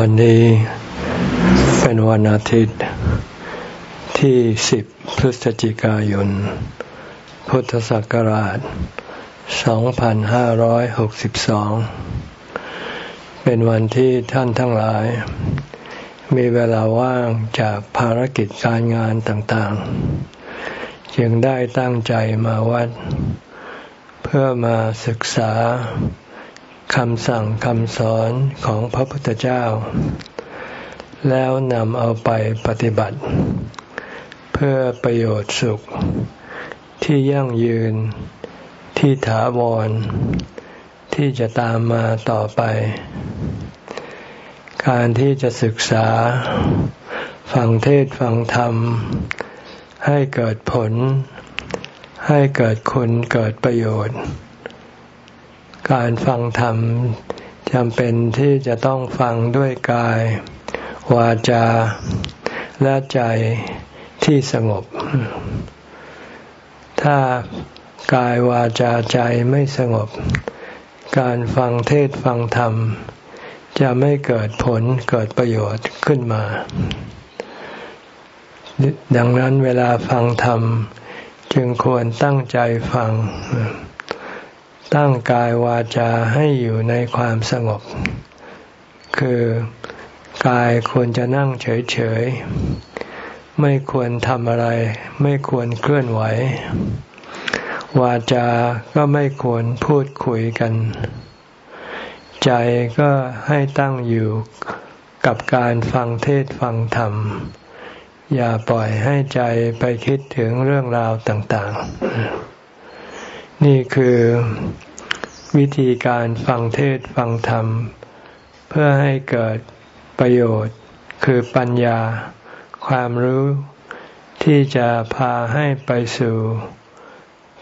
วันนี้เป็นวันอาทิตย์ที่สิบพฤศจิกายน พุทธศักราช 2562 เป็นวันที่ท่านทั้งหลาย มีเวลาว่างจากภารกิจการงานต่างๆ จึงได้ตั้งใจมาวัด เพื่อมาศึกษา คำสั่งคำสอนของพระพุทธเจ้า แล้วนำเอาไปปฏิบัติ เพื่อประโยชน์สุข ที่ยั่งยืนที่ถาวร ที่จะตามมาต่อไป การที่จะศึกษา ฟังเทศฟังธรรม ให้เกิดผล ให้เกิดคุณเกิดประโยชน์ การฟังธรรมจำเป็นที่จะต้องฟังด้วยกาย วาจา และใจที่สงบ ถ้ากายวาจาใจไม่สงบ การฟังเทศฟังธรรม จะไม่เกิดผลเกิดประโยชน์ขึ้นมา ดังนั้นเวลาฟังธรรม จึงควรตั้งใจฟัง ตั้งกายวาจาให้อยู่ในความสงบ คือกายควรจะนั่งเฉยๆ ไม่ควรทำอะไร ไม่ควรเคลื่อนไหว วาจาก็ไม่ควรพูดคุยกัน ใจก็ให้ตั้งอยู่กับการฟังเทศฟังธรรม อย่าปล่อยให้ใจไปคิดถึงเรื่องราวต่าง ๆ นี่คือวิธีการฟังเทศฟังธรรม เพื่อให้เกิดประโยชน์ คือปัญญา ความรู้ ที่จะพาให้ไปสู่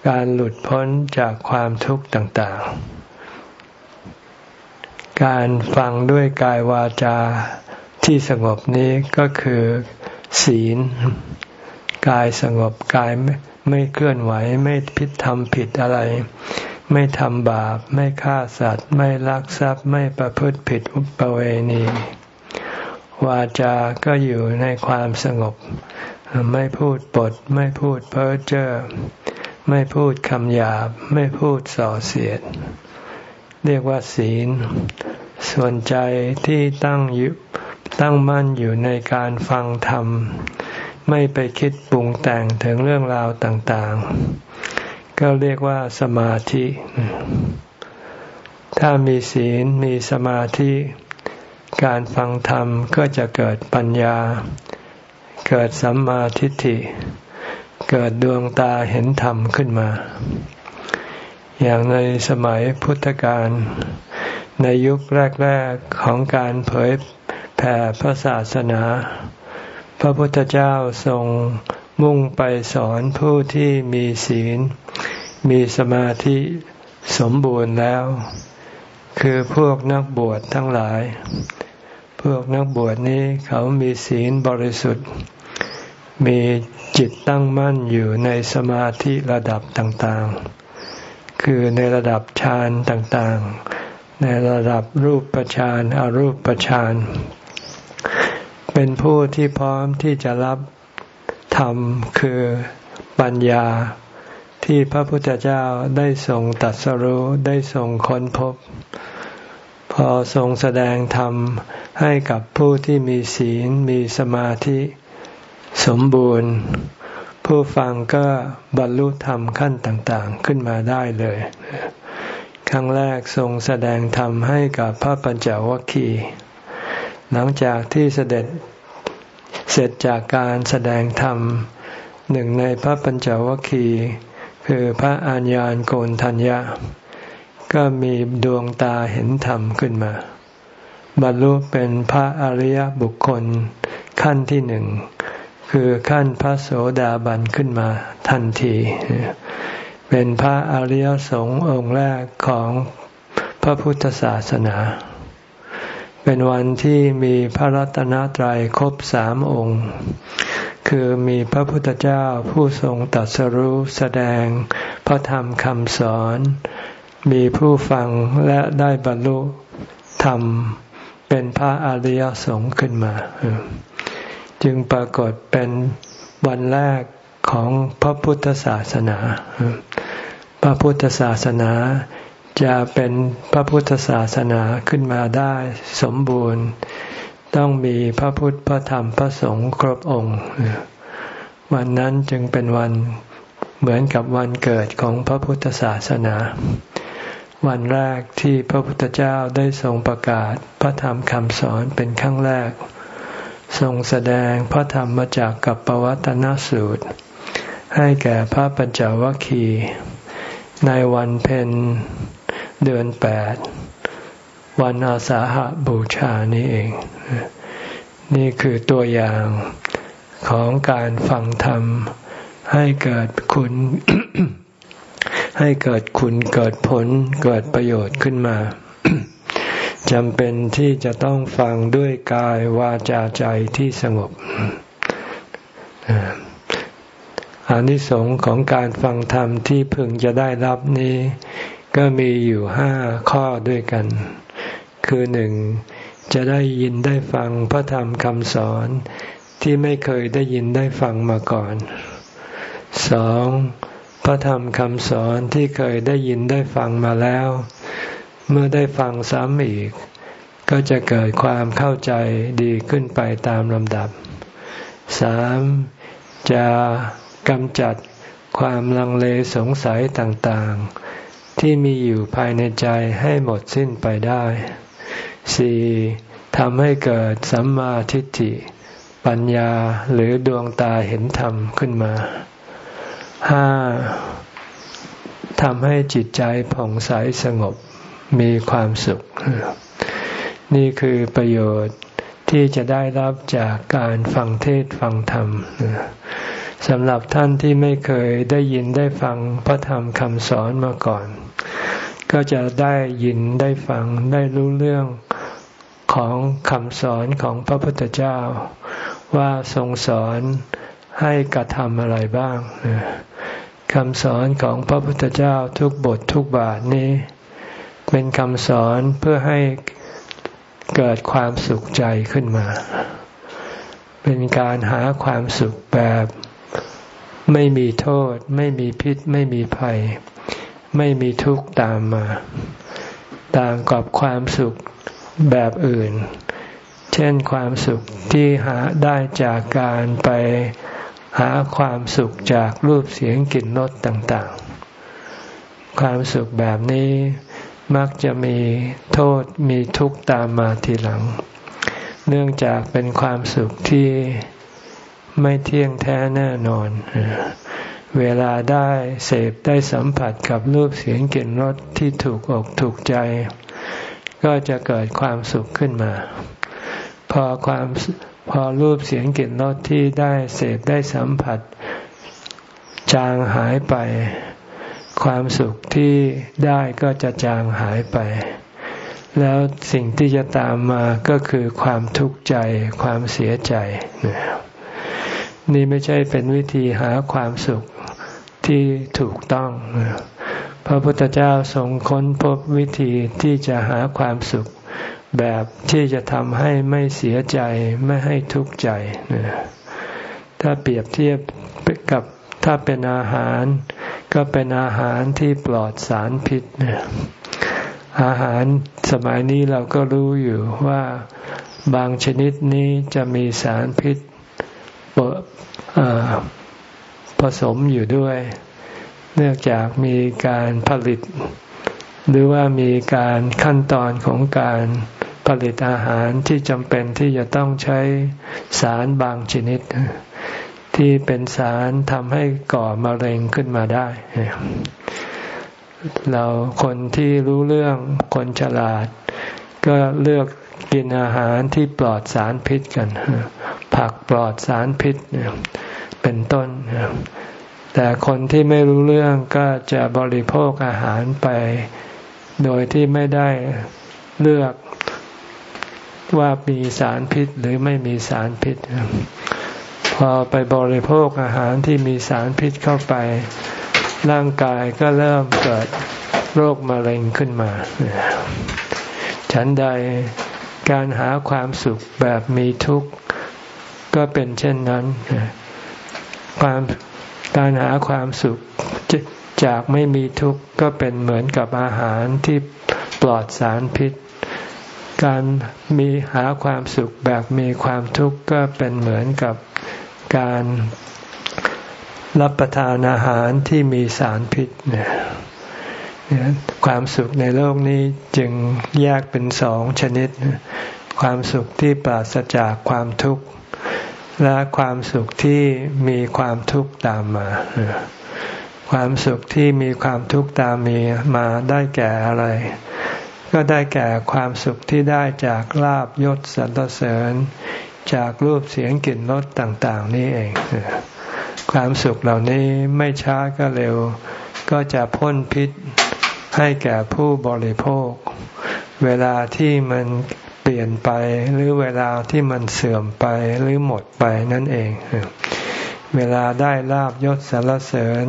การหลุดพ้นจากความทุกข์ต่างๆ การฟังด้วยกายวาจาที่สงบนี้ก็คือ ศีล กายสงบกายไม่ ม่เคลื่อนไหวไม่พิดทำผิดอะไร ไม่ทำบาป ไม่ฆ่าสัตว์ ไม่ลักทรัพย์ไม่ประพฤติผิดอุปเวณี วาจาก็อยู่ในความสงบ ไม่พูดปด ไม่พูดเพ้อเจ้อไม่พูดคำหยาบ ไม่พูดส่อเสียด เรียกว่าศีล ส่วนใจที่ตั้งอยู่ตั้งมั่นอยู่ในการฟังธรรม ไม่ไปคิดปรุงแต่งถึงเรื่องราวต่างๆ ก็เรียกว่าสมาธิ ถ้ามีศีลมีสมาธิ การฟังธรรมก็จะเกิดปัญญา เกิดสัมมาทิฏฐิ เกิดดวงตาเห็นธรรมขึ้นมา อย่างในสมัยพุทธกาลในยุคแรก ๆของการเผยแผ่พระศาสนา ระพุทธเจ้าทรงมุ่งไปสอนผู้ที่มีศีล มีสมาธิสมบูรณ์แล้ว คือพวกนักบวชทั้งหลาย พวกนักบวชนี้เขามีศีลบริสุทธิ์ มีจิตตั้งมั่นอยู่ในสมาธิระดับต่างๆ คือในระดับฌานต่างๆ ในระดับรูปฌานอารูปฌาน เป็นผู้ที่พร้อมที่จะรับธรรมคือปัญญาที่พระพุทธเจ้าได้ทรงตัดสรู้ได้ทรงค้นพบ พอทรงแสดงธรรมให้กับผู้ที่มีศีลมีสมาธิสมบูรณ์ ผู้ฟังก็บรรลุธรรมขั้นต่างๆขึ้นมาได้เลย ครั้งแรกทรงแสดงธรรมให้กับพระปัญจวัคคีย์ หลังจากที่เสด็จเสร็จจากการแสดงธรรมหนึ่งในพระปัญจวัคคีย์คือพระอัญญาณโกนทัญญะก็มีดวงตาเห็นธรรมขึ้นมา บรรลุเป็นพระอริยบุคคลขั้นที่หนึ่ง คือขั้นพระโสดาบันขึ้นมาทันที เป็นพระอริยสงฆ์องค์แรกของพระพุทธศาสนา เป็นวันที่มีพระรัตนตรัยครบสามองค์ คือมีพระพุทธเจ้าผู้ทรงตัดสรู้แสดงพระธรรมคำสอน มีผู้ฟังและได้บรรลุธรรม เป็นพระอริยสงฆ์ขึ้นมา จึงปรากฏเป็นวันแรกของพระพุทธศาสนา พระพุทธศาสนา จะเป็นพระพุทธศาสนาขึ้นมาได้สมบูรณ์ ต้องมีพระพุทธพระธรรมพระสงฆ์ครบองค์ วันนั้นจึงเป็นวันเหมือนกับวันเกิดของพระพุทธศาสนา วันแรกที่พระพุทธเจ้าได้ทรงประกาศพระธรรมคำสอนเป็นครั้งแรก ทรงแสดงพระธรรมมาจากกัปปวัตนสูตร ให้แก่พระปัญจวัคคีย์ในวันเพ็ญ เดือนแปดวันอาสาหบูชานี้เอง นี่คือตัวอย่างของการฟังธรรม ให้เกิดคุณ ให้เกิดคุณเกิดผลเกิดประโยชน์ขึ้นมาจำเป็นที่จะต้องฟังด้วยกายวาจาใจที่สงบอานิสงส์ของการฟังธรรมที่พึงจะได้รับนี้ ก็มีอยู่ห้าข้อด้วยกัน คือหนึ่งจะได้ยินได้ฟังพระธรรมคำสอนที่ไม่เคยได้ยินได้ฟังมาก่อนสองพระธรรมคำสอนที่เคยได้ยินได้ฟังมาแล้ว เมื่อได้ฟังซ้ำอีก ก็จะเกิดความเข้าใจดีขึ้นไปตามลำดับสามจะกำจัดความลังเลสงสัยต่างๆ ที่มีอยู่ภายในใจให้หมดสิ้นไปได้สี่ทำให้เกิดสัมมาทิฏฐิ ปัญญาหรือดวงตาเห็นธรรมขึ้นมาห้าทำให้จิตใจผ่องใสสงบมีความสุข นี่คือประโยชน์ที่จะได้รับจากการฟังเทศฟังธรรม สำหรับท่านที่ไม่เคยได้ยินได้ฟังพระธรรมคำสอนมาก่อน ก็จะได้ยินได้ฟังได้รู้เรื่องของคำสอนของพระพุทธเจ้า ว่าทรงสอนให้กระทำอะไรบ้างคำสอนของพระพุทธเจ้าทุกบททุกบาทนี้ เป็นคำสอนเพื่อให้เกิดความสุขใจขึ้นมา เป็นการหาความสุขแบบ ไม่มีโทษ ไม่มีพิษ ไม่มีภัย ไม่มีทุกข์ตามมา ต่างกับความสุขแบบอื่น เช่นความสุขที่หาได้จากการไปหาความสุขจากรูปเสียงกลิ่นรสต่างๆ ความสุขแบบนี้มักจะมีโทษมีทุกข์ตามมาทีหลัง เนื่องจากเป็นความสุขที่ ไม่เที่ยงแท้แน่นอน เวลาได้เสพได้สัมผัสกับรูปเสียงกลิ่นรสที่ถูกอกถูกใจ ก็จะเกิดความสุขขึ้นมา พอความพอรูปเสียงกลิ่นรสที่ได้เสพได้สัมผัส จางหายไป ความสุขที่ได้ก็จะจางหายไป แล้วสิ่งที่จะตามมาก็คือความทุกข์ใจความเสียใจ นี่ไม่ใช่เป็นวิธีหาความสุขที่ถูกต้อง พระพุทธเจ้าทรงค้นพบวิธีที่จะหาความสุข แบบที่จะทำให้ไม่เสียใจไม่ให้ทุกข์ใจ ถ้าเปรียบเทียบกับถ้าเป็นอาหาร ก็เป็นอาหารที่ปลอดสารพิษ อาหารสมัยนี้เราก็รู้อยู่ว่าบางชนิดนี้จะมีสารพิษ ผสมอยู่ด้วย เนื่องจากมีการผลิต หรือว่ามีการขั้นตอนของการผลิตอาหารที่จำเป็นที่จะต้องใช้สารบางชนิด ที่เป็นสารทำให้ก่อมะเร็งขึ้นมาได้ เราคนที่รู้เรื่องคนฉลาด ก็เลือก กินอาหารที่ปลอดสารพิษกัน ผักปลอดสารพิษเป็นต้น แต่คนที่ไม่รู้เรื่องก็จะบริโภคอาหารไป โดยที่ไม่ได้เลือกว่ามีสารพิษหรือไม่มีสารพิษ พอไปบริโภคอาหารที่มีสารพิษเข้าไป ร่างกายก็เริ่มเกิดโรคมะเร็งขึ้นมา ฉันใด การหาความสุขแบบมีทุกข์ก็เป็นเช่นนั้น ความการหาความสุขจากไม่มีทุกข์ก็เป็นเหมือนกับอาหารที่ปลอดสารพิษ การมีหาความสุขแบบมีความทุกข์ก็เป็นเหมือนกับการรับประทานอาหารที่มีสารพิษเนี่ย ความสุขในโลกนี้จึงแยกเป็นสองชนิด ความสุขที่ปราศจากความทุกข์ และความสุขที่มีความทุกข์ตามมา ความสุขที่มีความทุกข์ตามมีมาได้แก่อะไร ก็ได้แก่ความสุขที่ได้จากลาบยศสรรเสริญ จากรูปเสียงกลิ่นรสต่าง ๆ นี่เอง ความสุขเหล่านี้ไม่ช้าก็เร็ว ก็จะพ่นพิษ ให้แก่ผู้บริโภค เวลาที่มันเปลี่ยนไปหรือเวลาที่มันเสื่อมไปหรือหมดไปนั่นเอง เวลาได้ลาบยศสารเสริญ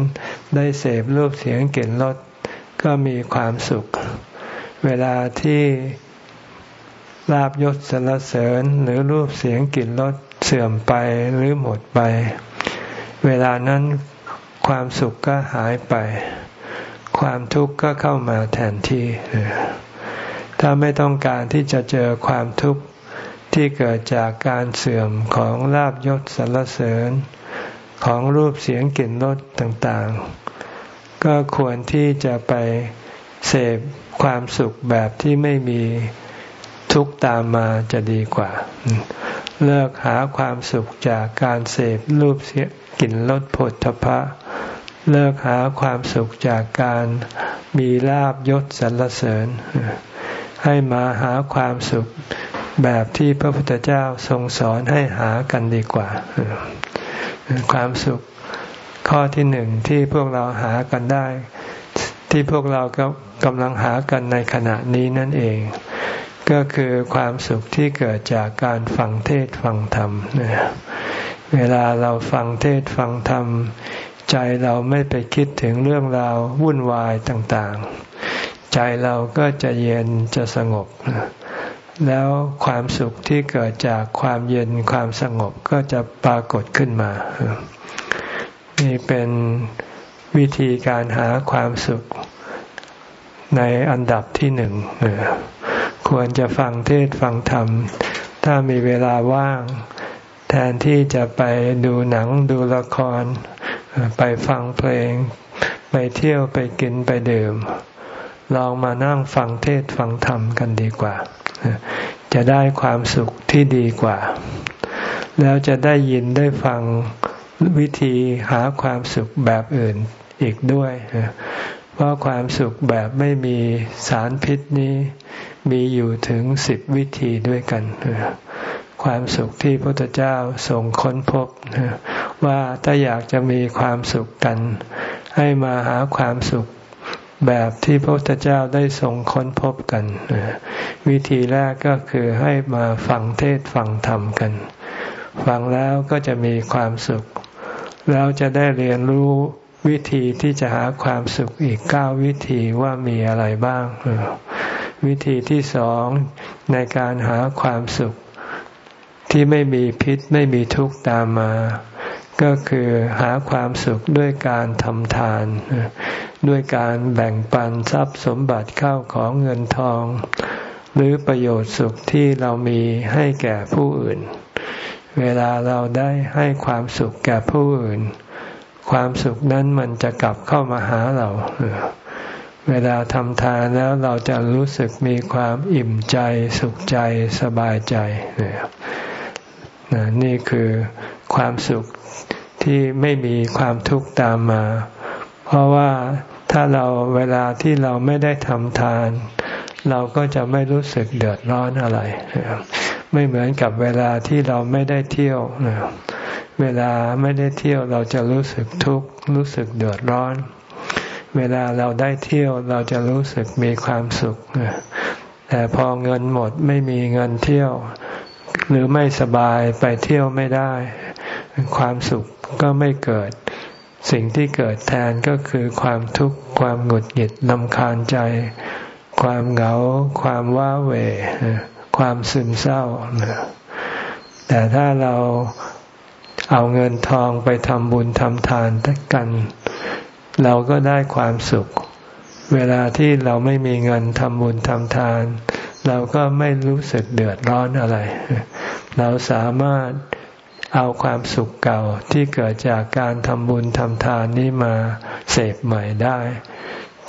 ได้เสพรูปเสียงกลิ่นรสก็มีความสุข เวลาที่ลาบยศสารเสริญหรือรูปเสียงกลิ่นรสเสื่อมไปหรือหมดไป เวลานั้นความสุขก็หายไป ความทุกข์ก็เข้ามาแทนที่ ถ้าไม่ต้องการที่จะเจอความทุกข์ที่เกิดจากการเสื่อมของลาบยศสรรเสริญ ของรูปเสียงกลิ่นรสต่างๆ ก็ควรที่จะไปเสพความสุขแบบที่ไม่มีทุกข์ตามมาจะดีกว่า เลิกหาความสุขจากการเสพรูปเสียงกลิ่นรสผลทพะ เลิกหาความสุขจากการมีลาบยศสรรเสริญ ให้มาหาความสุขแบบที่พระพุทธเจ้าทรงสอนให้หากันดีกว่า ความสุขข้อที่หนึ่งที่พวกเราหากันได้ ที่พวกเราก็กำลังหากันในขณะนี้นั่นเอง ก็คือความสุขที่เกิดจากการฟังเทศฟังธรรมเวลาเราฟังเทศฟังธรรม ใจเราไม่ไปคิดถึงเรื่องราววุ่นวายต่างๆ ใจเราก็จะเย็นจะสงบ แล้วความสุขที่เกิดจากความเย็นความสงบก็จะปรากฏขึ้นมา นี่เป็นวิธีการหาความสุขในอันดับที่หนึ่งควรจะฟังเทศฟังธรรม ถ้ามีเวลาว่าง แทนที่จะไปดูหนังดูละคร ไปฟังเพลง ไปเที่ยวไปกินไปดื่ม ลองมานั่งฟังเทศฟังธรรมกันดีกว่า จะได้ความสุขที่ดีกว่า แล้วจะได้ยินได้ฟังวิธีหาความสุขแบบอื่นอีกด้วย เพราะความสุขแบบไม่มีสารพิษนี้มีอยู่ถึงสิบวิธีด้วยกัน ความสุขที่พระพุทธเจ้าทรงค้นพบ ว่าถ้าอยากจะมีความสุขกัน ให้มาหาความสุขแบบที่พระพุทธเจ้าได้ทรงค้นพบกัน วิธีแรกก็คือให้มาฟังเทศฟังธรรมกัน ฟังแล้วก็จะมีความสุข แล้วจะได้เรียนรู้วิธีที่จะหาความสุขอีกเก้าวิธีว่ามีอะไรบ้าง วิธีที่สองในการหาความสุขที่ไม่มีพิษไม่มีทุกข์ตามมา ก็คือหาความสุขด้วยการทำทาน ด้วยการแบ่งปันทรัพย์สมบัติเข้าของเงินทอง หรือประโยชน์สุขที่เรามีให้แก่ผู้อื่น เวลาเราได้ให้ความสุขแก่ผู้อื่น ความสุขนั้นมันจะกลับเข้ามาหาเรา เวลาทำทานแล้วเราจะรู้สึกมีความอิ่มใจสุขใจสบายใจ นี่คือ ความสุขที่ไม่มีความทุกข์ตามมา เพราะว่าถ้าเราเวลาที่เราไม่ได้ทำทาน เราก็จะไม่รู้สึกเดือดร้อนอะไร ไม่เหมือนกับเวลาที่เราไม่ได้เที่ยว เวลาไม่ได้เที่ยวเราจะรู้สึกทุกข์รู้สึกเดือดร้อน เวลาเราได้เที่ยวเราจะรู้สึกมีความสุขแต่พอเงินหมดไม่มีเงินเที่ยว หรือไม่สบายไปเที่ยวไม่ได้ ความสุขก็ไม่เกิด สิ่งที่เกิดแทนก็คือความทุกข์ความหงุดหงิดลำคาญใจ ความเหงา ความว้าเหวความซึมเศร้า แต่ถ้าเราเอาเงินทองไปทำบุญทำทานกัน เราก็ได้ความสุข เวลาที่เราไม่มีเงินทำบุญทำทาน เราก็ไม่รู้สึกเดือดร้อนอะไร เราสามารถเอาความสุขเก่าที่เกิดจากการทำบุญทำทานนี้มาเสพใหม่ได้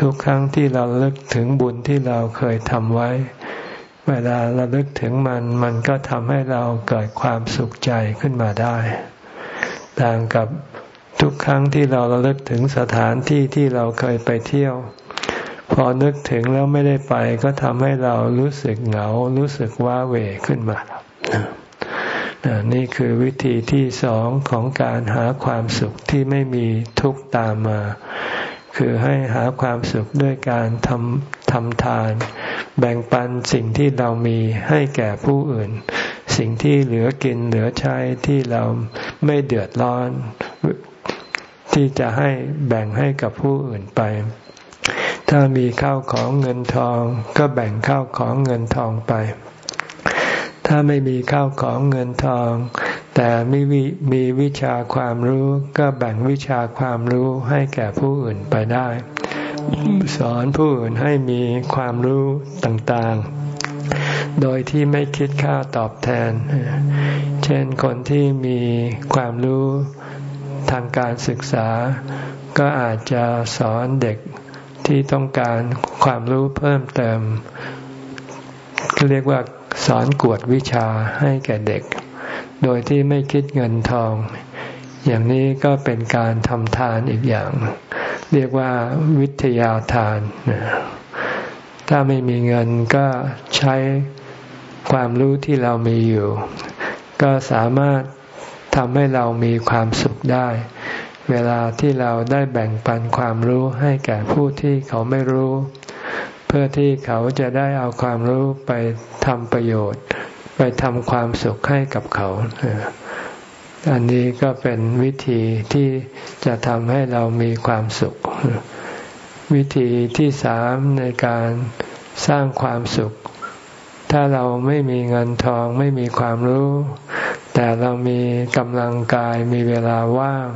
ทุกครั้งที่เราลิกถึงบุญที่เราเคยทำไว้ เวลาเราลึกถึงมัน มันก็ทำให้เราเกิดความสุขใจขึ้นมาได้ ต่างกับทุกครั้งที่เราระลึกถึงสถานที่ที่เราเคยไปเที่ยว พอนึกถึงแล้วไม่ได้ไปก็ทำให้เรารู้สึกเหงา รู้สึกว้าเหวขึ้นมานี่คือวิธีที่สองของการหาความสุขที่ไม่มีทุกข์ตามมา คือให้หาความสุขด้วยการทำทำทาน แบ่งปันสิ่งที่เรามีให้แก่ผู้อื่น สิ่งที่เหลือกินเหลือใช้ที่เราไม่เดือดร้อน ที่จะให้แบ่งให้กับผู้อื่นไป ถ้ามีข้าวของเงินทองก็แบ่งข้าวของเงินทองไป ถ้าไม่มีข้าวของเงินทอง แต่ไมีมีวิชาความรู้ก็แบ่งวิชาความรู้ให้แก่ผู้อื่นไปได้ สอนผู้อื่นให้มีความรู้ต่างๆ โดยที่ไม่คิดค่าตอบแทน เช่นคนที่มีความรู้ทางการศึกษา ก็อาจจะสอนเด็ก ที่ต้องการความรู้เพิ่มเติมเรียกว่าสอนกวดวิชาให้แก่เด็ก โดยที่ไม่คิดเงินทอง อย่างนี้ก็เป็นการทำทานอีกอย่าง เรียกว่าวิทยาทานถ้าไม่มีเงินก็ใช้ความรู้ที่เรามีอยู่ ก็สามารถทำให้เรามีความสุขได้ เวลาที่เราได้แบ่งปันความรู้ให้แก่ผู้ที่เขาไม่รู้ เพื่อที่เขาจะได้เอาความรู้ไปทำประโยชน์ ไปทำความสุขให้กับเขา อันนี้ก็เป็นวิธีที่จะทำให้เรามีความสุข วิธีที่สามในการสร้างความสุข ถ้าเราไม่มีเงินทองไม่มีความรู้ แต่เรามีกำลังกายมีเวลาว่าง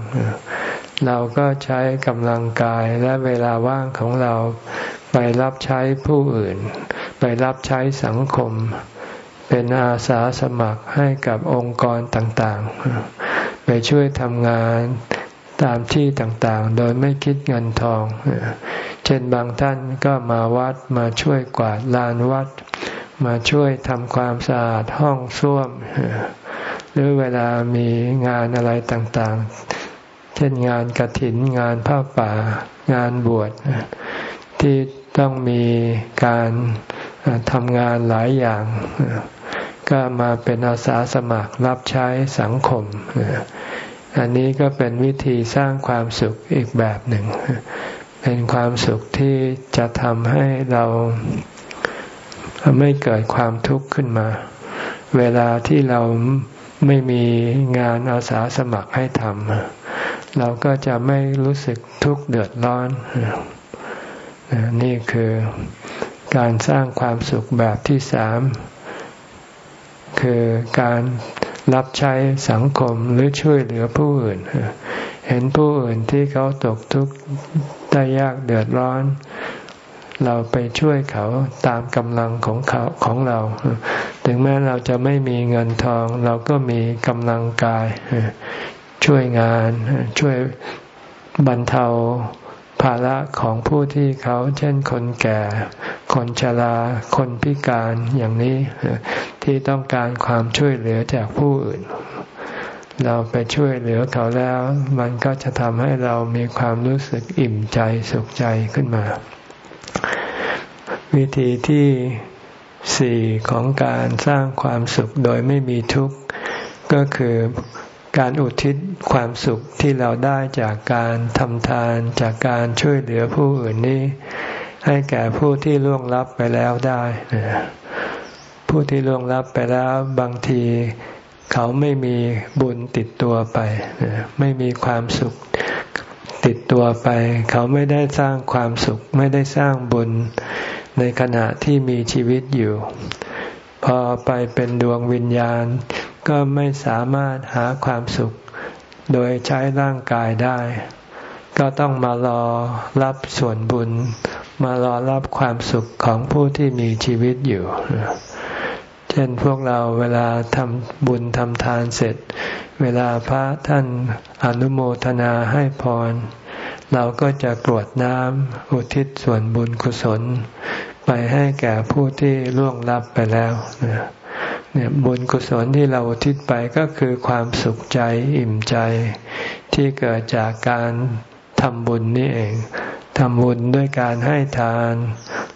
เราก็ใช้กำลังกายและเวลาว่างของเราไปรับใช้ผู้อื่น ไปรับใช้สังคม เป็นอาสาสมัครให้กับองค์กรต่างๆ ไปช่วยทำงานตามที่ต่างๆ โดยไม่คิดเงินทอง เช่นบางท่านก็มาวัดมาช่วยกวาดลานวัด มาช่วยทำความสะอาดห้องส้วม หรือเวลามีงานอะไรต่างๆ เช่นงานกระถิน งานผ้าป่า งานบวชที่ต้องมีการทำงานหลายอย่าง ก็มาเป็นอาสาสมัครรับใช้สังคม อันนี้ก็เป็นวิธีสร้างความสุขอีกแบบหนึ่ง เป็นความสุขที่จะทำให้เราไม่เกิดความทุกข์ขึ้นมา เวลาที่เรา ไม่มีงานอาสาสมัครให้ทำเราก็จะไม่รู้สึกทุกข์เดือดร้อน นี่คือการสร้างความสุขแบบที่สามคือการรับใช้สังคมหรือช่วยเหลือผู้อื่น เห็นผู้อื่นที่เขาตกทุกข์ได้ยากเดือดร้อน เราไปช่วยเขาตามกำลังของเขาของเรา ถึงแม้เราจะไม่มีเงินทอง เราก็มีกำลังกาย ช่วยงาน ช่วยบรรเทาภาระของผู้ที่เขาเช่นคนแก่ คนชราคนพิการอย่างนี้ที่ต้องการความช่วยเหลือจากผู้อื่น เราไปช่วยเหลือเขาแล้ว มันก็จะทำให้เรามีความรู้สึกอิ่มใจสุขใจขึ้นมา วิธีที่สี่ของการสร้างความสุขโดยไม่มีทุกข์ ก็คือการอุทิศความสุขที่เราได้จากการทำทานจากการช่วยเหลือผู้อื่นนี้ ให้แก่ผู้ที่ล่วงลับไปแล้วได้ ผู้ที่ล่วงลับไปแล้วบางทีเขาไม่มีบุญติดตัวไป ไม่มีความสุขติดตัวไป เขาไม่ได้สร้างความสุข ไม่ได้สร้างบุญ ในขณะที่มีชีวิตอยู่ พอไปเป็นดวงวิญญาณ ก็ไม่สามารถหาความสุข โดยใช้ร่างกายได้ ก็ต้องมารอรับส่วนบุญ มารอรับความสุขของผู้ที่มีชีวิตอยู่ เช่นพวกเราเวลาทำบุญทำทานเสร็จ เวลาพระท่านอนุโมทนาให้พร เราก็จะกรวดน้ำอุทิศส่วนบุญกุศล ไปให้แก่ผู้ที่ล่วงลับไปแล้วเนี่ยบุญกุศลที่เราอุทิศไปก็คือความสุขใจอิ่มใจ ที่เกิดจากการทำบุญนี่เองทำบุญด้วยการให้ทาน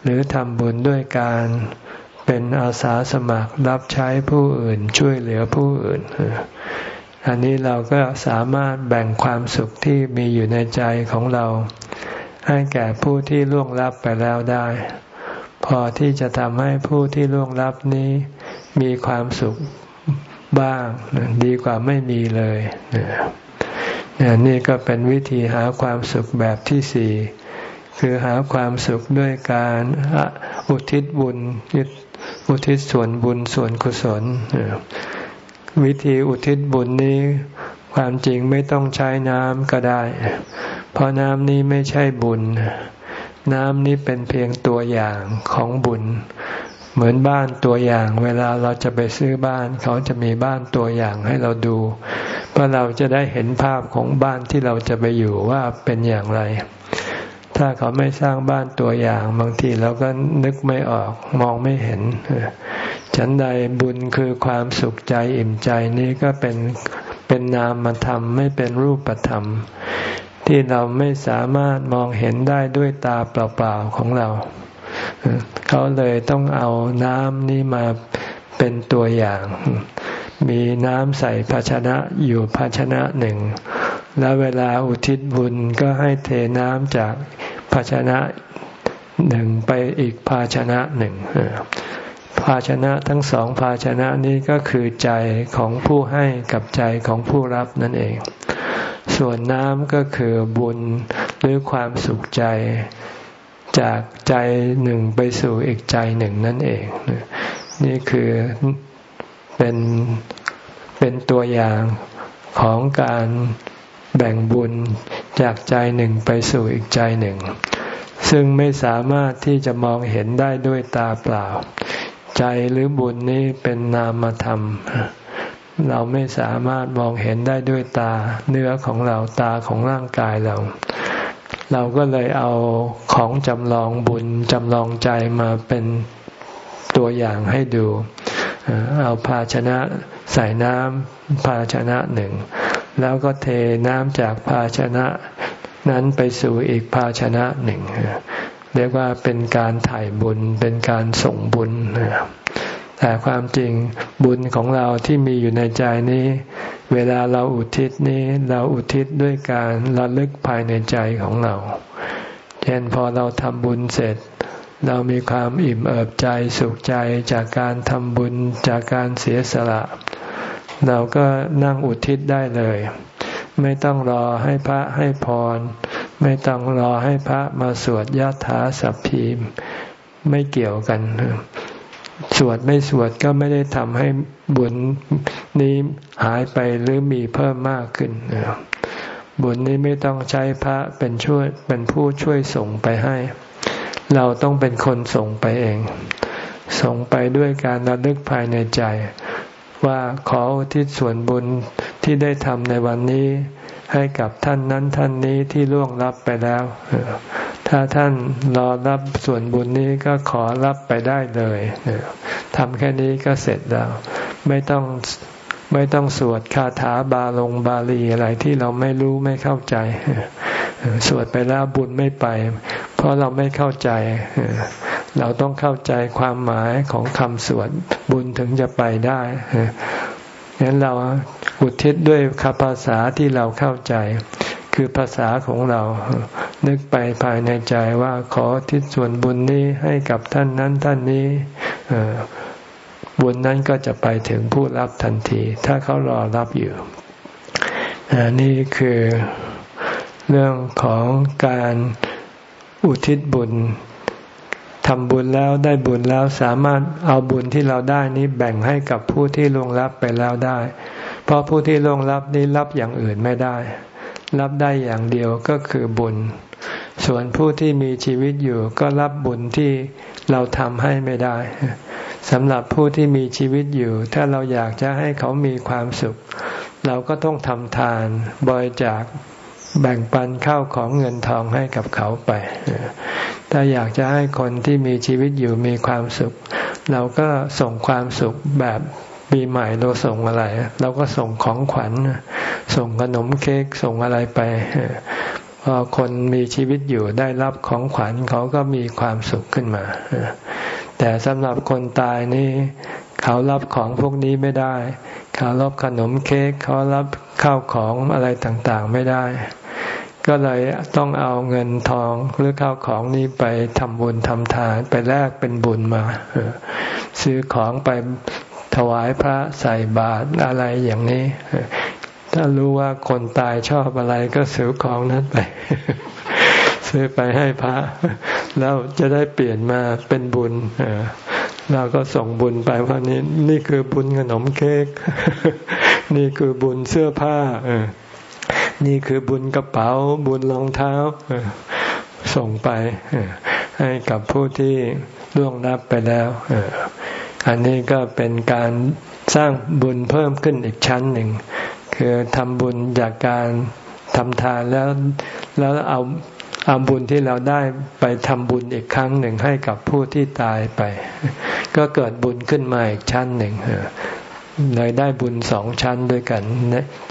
หรือทำบุญด้วยการเป็นอาสาสมัครรับใช้ผู้อื่นช่วยเหลือผู้อื่น อันนี้เราก็สามารถแบ่งความสุขที่มีอยู่ในใจของเรา ให้แก่ผู้ที่ล่วงลับไปแล้วได้ พอที่จะทำให้ผู้ที่ล่วงลับนี้ มีความสุขบ้างดีกว่าไม่มีเลยนี่ก็เป็นวิธีหาความสุขแบบที่สี่คือหาความสุขด้วยการอุทิศบุญอุทิศส่วนบุญส่วนกุศล วิธีอุทิศบุญนี้ ความจริงไม่ต้องใช้น้ำก็ได้ เพราะน้ำนี้ไม่ใช่บุญ น้ำนี้เป็นเพียงตัวอย่างของบุญ เหมือนบ้านตัวอย่าง เวลาเราจะไปซื้อบ้าน เขาจะมีบ้านตัวอย่างให้เราดู เพื่อเราจะได้เห็นภาพของบ้านที่เราจะไปอยู่ว่าเป็นอย่างไรถ้าเขาไม่สร้างบ้านตัวอย่าง บางทีเราก็นึกไม่ออกมองไม่เห็น ฉันใดบุญคือความสุขใจอิ่มใจนี้ก็เป็นเป็นนามธรรมไม่เป็นรูปธรรม ที่เราไม่สามารถมองเห็นได้ด้วยตาเปล่าๆของเรา เขาเลยต้องเอาน้ำนี้มาเป็นตัวอย่าง มีน้ำใส่ภาชนะอยู่ภาชนะหนึ่ง แล้วเวลาอุทิศบุญก็ให้เทน้ำจากภาชนะหนึ่งไปอีกภาชนะหนึ่ง ภาชนะทั้งสองภาชนะนี้ก็คือใจของผู้ให้กับใจของผู้รับนั่นเอง ส่วนน้ำก็คือบุญหรือความสุขใจ จากใจหนึ่งไปสู่อีกใจหนึ่งนั่นเอง นี่คือเป็นเป็นตัวอย่างของการแบ่งบุญจากใจหนึ่งไปสู่อีกใจหนึ่ง ซึ่งไม่สามารถที่จะมองเห็นได้ด้วยตาเปล่า ใจหรือบุญนี้เป็นนามธรรม เราไม่สามารถมองเห็นได้ด้วยตาเนื้อของเราตาของร่างกายเรา เราก็เลยเอาของจำลองบุญจำลองใจมาเป็นตัวอย่างให้ดู เอาภาชนะใส่น้ำภาชนะหนึ่ง แล้วก็เทน้ำจากภาชนะนั้นไปสู่อีกภาชนะหนึ่ง เรียกว่าเป็นการถ่ายบุญ เป็นการส่งบุญแต่ความจริงบุญของเราที่มีอยู่ในใจนี้ เวลาเราอุทิศนี้เราอุทิศด้วยการระลึกภายในใจของเรา เช่นพอเราทำบุญเสร็จ เรามีความอิ่มเอิบใจสุขใจจากการทำบุญจากการเสียสละ เราก็นั่งอุทิศได้เลย ไม่ต้องรอให้พระให้พร ไม่ต้องรอให้พระมาสวดยาถาสัพพีมไม่เกี่ยวกัน สวดไม่สวดก็ไม่ได้ทำให้บุญนี้หายไปหรือมีเพิ่มมากขึ้นบุญนี้ไม่ต้องใช้พระเป็นช่วยเป็นผู้ช่วยส่งไปให้ เราต้องเป็นคนส่งไปเอง ส่งไปด้วยการระลึกภายในใจ ว่าขอทิศส่วนบุญที่ได้ทำในวันนี้ ให้กับท่านนั้นท่านนี้ที่ล่วงลับไปแล้ว ถ้าท่านรอรับส่วนบุญนี้ก็ขอรับไปได้เลยทำแค่นี้ก็เสร็จแล้ว ไม่ต้องไม่ต้องสวดคาถาบาลงบาลีอะไรที่เราไม่รู้ไม่เข้าใจ สวดไปแล้วบุญไม่ไป เพราะเราไม่เข้าใจ เราต้องเข้าใจความหมายของคำสวดบุญถึงจะไปได้งั้นเราอุทิศด้วยคำภาษาที่เราเข้าใจ คือภาษาของเรา นึกไปภายในใจว่าขอทิศส่วนบุญนี้ให้กับท่านนั้นท่านนี้บุญนั้นก็จะไปถึงผู้รับทันที ถ้าเขารอรับอยู่นี่คือเรื่องของการอุทิศบุญ ทำบุญแล้วได้บุญแล้วสามารถเอาบุญที่เราได้นี้แบ่งให้กับผู้ที่ล่วงลับไปแล้วได้ เพราะผู้ที่ล่วงลับนี้รับอย่างอื่นไม่ได้ รับได้อย่างเดียวก็คือบุญ ส่วนผู้ที่มีชีวิตอยู่ก็รับบุญที่เราทำให้ไม่ได้สำหรับผู้ที่มีชีวิตอยู่ ถ้าเราอยากจะให้เขามีความสุข เราก็ต้องทำทานบริจาคแบ่งปันข้าวของเงินทองให้กับเขาไป ถ้าอยากจะให้คนที่มีชีวิตอยู่มีความสุข เราก็ส่งความสุขแบบปีใหม่เราส่งอะไร เราก็ส่งของขวัญ ส่งขนมเค้กส่งอะไรไปพอคนมีชีวิตอยู่ได้รับของขวัญเขาก็มีความสุขขึ้นมา แต่สำหรับคนตายนี่เขารับของพวกนี้ไม่ได้ เขารับขนมเค้กเขารับข้าวของอะไรต่างๆไม่ได้ ก็เลยต้องเอาเงินทองหรือข้าวของนี้ไปทำบุญทำทานไปแลกเป็นบุญมา ซื้อของไปถวายพระใส่บาตรอะไรอย่างนี้ ถ้ารู้ว่าคนตายชอบอะไรก็ซื้อของนั้นไป ซื้อไปให้พระ แล้วจะได้เปลี่ยนมาเป็นบุญเราก็ส่งบุญไปว่านี้ นี่คือบุญขนมเค้กนี่คือบุญเสื้อผ้า นี่คือบุญกระเป๋าบุญรองเท้าส่งไปให้กับผู้ที่ล่วงลับไปแล้วอันนี้ก็เป็นการสร้างบุญเพิ่มขึ้นอีกชั้นหนึ่ง คือทำบุญจากการทำทานแล้วแล้วเอาเอาบุญที่เราได้ไปทำบุญอีกครั้งหนึ่งให้กับผู้ที่ตายไป ก็เกิดบุญขึ้นมาอีกชั้นหนึ่งเลยได้บุญสองชั้นด้วยกัน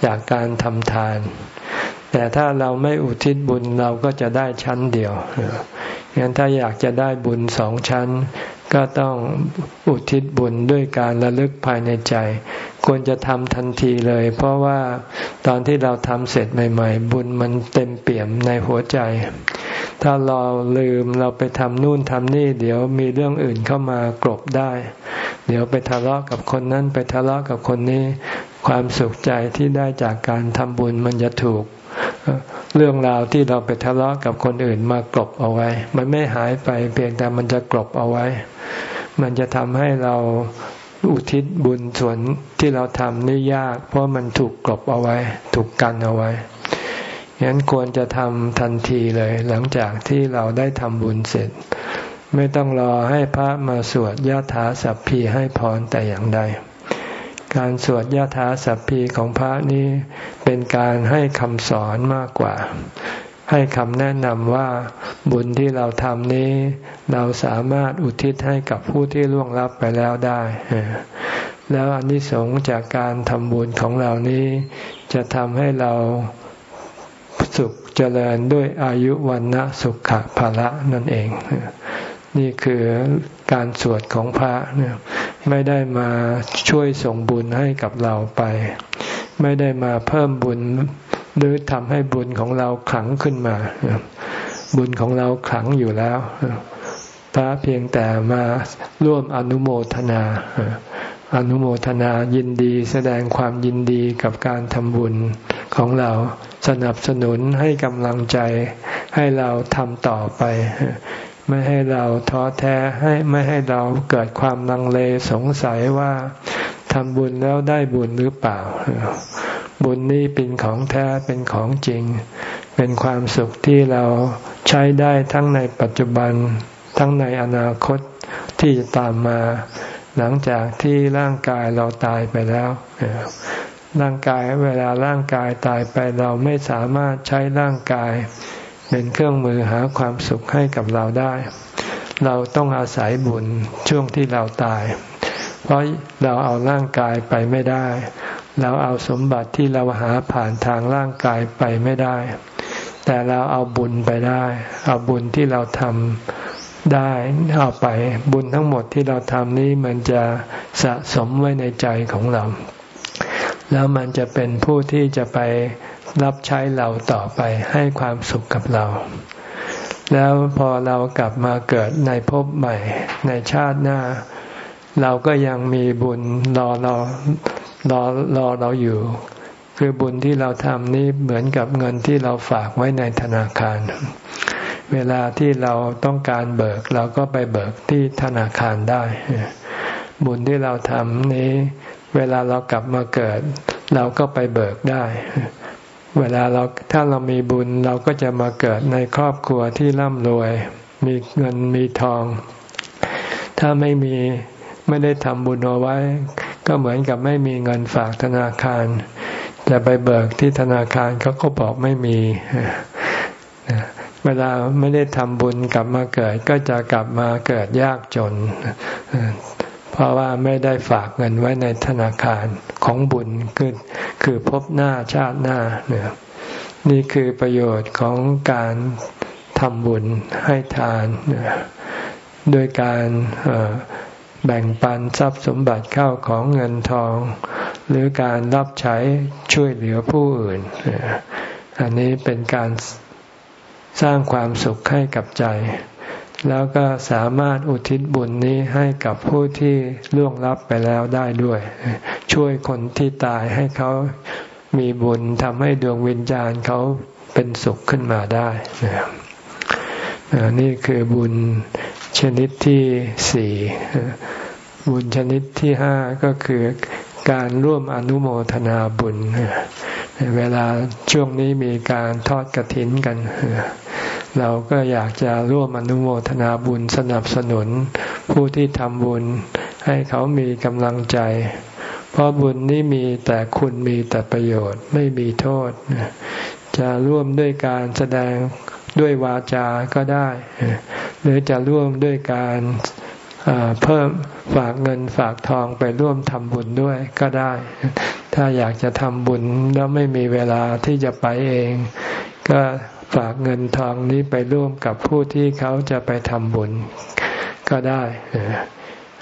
จากการทำทาน แต่ถ้าเราไม่อุทิศบุญเราก็จะได้ชั้นเดียวงั้นถ้าอยากจะได้บุญสองชั้น ก็ต้องอุทิศบุญด้วยการระลึกภายในใจ ควรจะทำทันทีเลย เพราะว่าตอนที่เราทำเสร็จใหม่ ๆ บุญมันเต็มเปี่ยมในหัวใจ ถ้าเราลืมเราไปทำนู่นทำนี่ เดี๋ยวมีเรื่องอื่นเข้ามากรบได้ เดี๋ยวไปทะเลาะกับคนนั้นไปทะเลาะกับคนนี้ ความสุขใจที่ได้จากการทำบุญมันจะถูก เรื่องราวที่เราไปทะเลาะกับคนอื่นมากรบเอาไว้ มันไม่หายไปเพียงแต่มันจะกรบเอาไว้ มันจะทำให้เราอุทิศบุญส่วนที่เราทำนี่ยาก เพราะมันถูกกลบเอาไว้ ถูกกันเอาไว้ฉะนั้นควรจะทำทันทีเลย หลังจากที่เราได้ทำบุญเสร็จ ไม่ต้องรอให้พระมาสวดยะถาสัพพีให้พรแต่อย่างใด การสวดยะถาสัพพีของพระนี้เป็นการให้คำสอนมากกว่า ให้คำแนะนำว่าบุญที่เราทำนี้ เราสามารถอุทิศให้กับผู้ที่ล่วงลับไปแล้วได้ แล้วอนนิสงส์จากการทำบุญของเรานี้ จะทำให้เราสุขเจริญด้วยอายุวันนะสุขภาละนั่นเอง นี่คือการสวดของพระเนี่ยไม่ได้มาช่วยส่งบุญให้กับเราไป ไม่ได้มาเพิ่มบุญหรือทำให้บุญของเราขลังขึ้นมา บุญของเราขลังอยู่แล้วพระเพียงแต่มาร่วมอนุโมทนา อนุโมทนายินดีแสดงความยินดีกับการทำบุญของเราสนับสนุนให้กำลังใจให้เราทำต่อไป ไม่ให้เราท้อแท้ให้ไม่ให้เราเกิดความลังเลสงสัยว่าทำบุญแล้วได้บุญหรือเปล่า บุญนี้เป็นของแท้เป็นของจริง เป็นความสุขที่เราใช้ได้ทั้งในปัจจุบันทั้งในอนาคตที่จะตามมา หลังจากที่ร่างกายเราตายไปแล้วร่างกายเวลาร่างกายตายไปเราไม่สามารถใช้ร่างกาย เป็นเครื่องมือหาความสุขให้กับเราได้ เราต้องอาศัยบุญช่วงที่เราตาย เพราะเราเอาร่างกายไปไม่ได้ เราเอาสมบัติที่เราหาผ่านทางร่างกายไปไม่ได้ แต่เราเอาบุญไปได้ เอาบุญที่เราทำได้เอาไปบุญทั้งหมดที่เราทำนี้มันจะสะสมไว้ในใจของเรา แล้วมันจะเป็นผู้ที่จะไป รับใช้เราต่อไปให้ความสุขกับเรา แล้วพอเรากลับมาเกิดในภพใหม่ในชาติหน้า เราก็ยังมีบุญรอเรารอรอเราอยู่ คือบุญที่เราทำนี้เหมือนกับเงินที่เราฝากไว้ในธนาคาร เวลาที่เราต้องการเบิก เราก็ไปเบิกที่ธนาคารได้ บุญที่เราทำนี้ เวลาเรากลับมาเกิด เราก็ไปเบิกได้ เวลาเราถ้าเรามีบุญเราก็จะมาเกิดในครอบครัวที่ร่ำรวย มีเงินมีทอง ถ้าไม่มีไม่ได้ทำบุญเอาไว้ ก็เหมือนกับไม่มีเงินฝากธนาคาร จะไปเบิกที่ธนาคารเขาก็บอกไม่มี เวลาไม่ได้ทำบุญกลับมาเกิด ก็จะกลับมาเกิดยากจน เพราะว่าไม่ได้ฝากเงินไว้ในธนาคารของบุญคือคือพบหน้าชาติหน้าเนี่ยนี่คือประโยชน์ของการทำบุญให้ทานโดยการแบ่งปันทรัพย์สมบัติเข้าของเงินทอง หรือการรับใช้ช่วยเหลือผู้อื่น อันนี้เป็นการสร้างความสุขให้กับใจ แล้วก็สามารถอุทิศบุญนี้ให้กับผู้ที่ล่วงลับไปแล้วได้ด้วย ช่วยคนที่ตายให้เขามีบุญทำให้ดวงวิญญาณเขาเป็นสุขขึ้นมาได้นี่คือบุญชนิดที่สี่บุญชนิดที่ห้าก็คือการร่วมอนุโมทนาบุญ เวลาช่วงนี้มีการทอดกระถินกัน เราก็อยากจะร่วมอนุโมทนาบุญสนับสนุน ผู้ที่ทำบุญให้เขามีกำลังใจ เพราะบุญนี้มีแต่คุณมีแต่ประโยชน์ไม่มีโทษ จะร่วมด้วยการแสดงด้วยวาจาก็ได้ หรือจะร่วมด้วยการเพิ่มฝากเงินฝากทองไปร่วมทำบุญด้วยก็ได้ ถ้าอยากจะทำบุญแล้วไม่มีเวลาที่จะไปเอง ก็ ฝากเงินทองนี้ไปร่วมกับผู้ที่เขาจะไปทำบุญก็ได้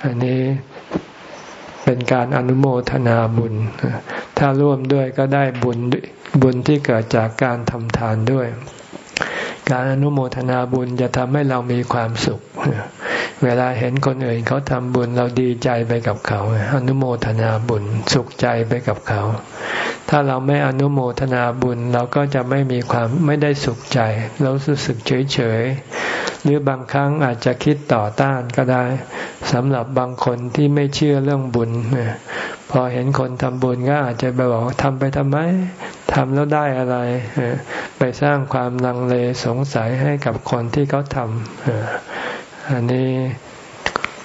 อันนี้เป็นการอนุโมทนาบุญ ถ้าร่วมด้วยก็ได้บุญบุญที่เกิดจากการทำทานด้วย การอนุโมทนาบุญจะทำให้เรามีความสุข เวลาเห็นคนอื่นเขาทำบุญเราดีใจไปกับเขา อนุโมทนาบุญสุขใจไปกับเขา ถ้าเราไม่อนุโมทนาบุญเราก็จะไม่มีความไม่ได้สุขใจ เรารู้สึกเฉยเฉยหรือบางครั้งอาจจะคิดต่อต้านก็ได้สำหรับบางคนที่ไม่เชื่อเรื่องบุญพอเห็นคนทำบุญก็อาจจะไปบอกทำไปทำไมทำแล้วได้อะไร ไปสร้างความลังเลสงสัยให้กับคนที่เขาทำ อันนี้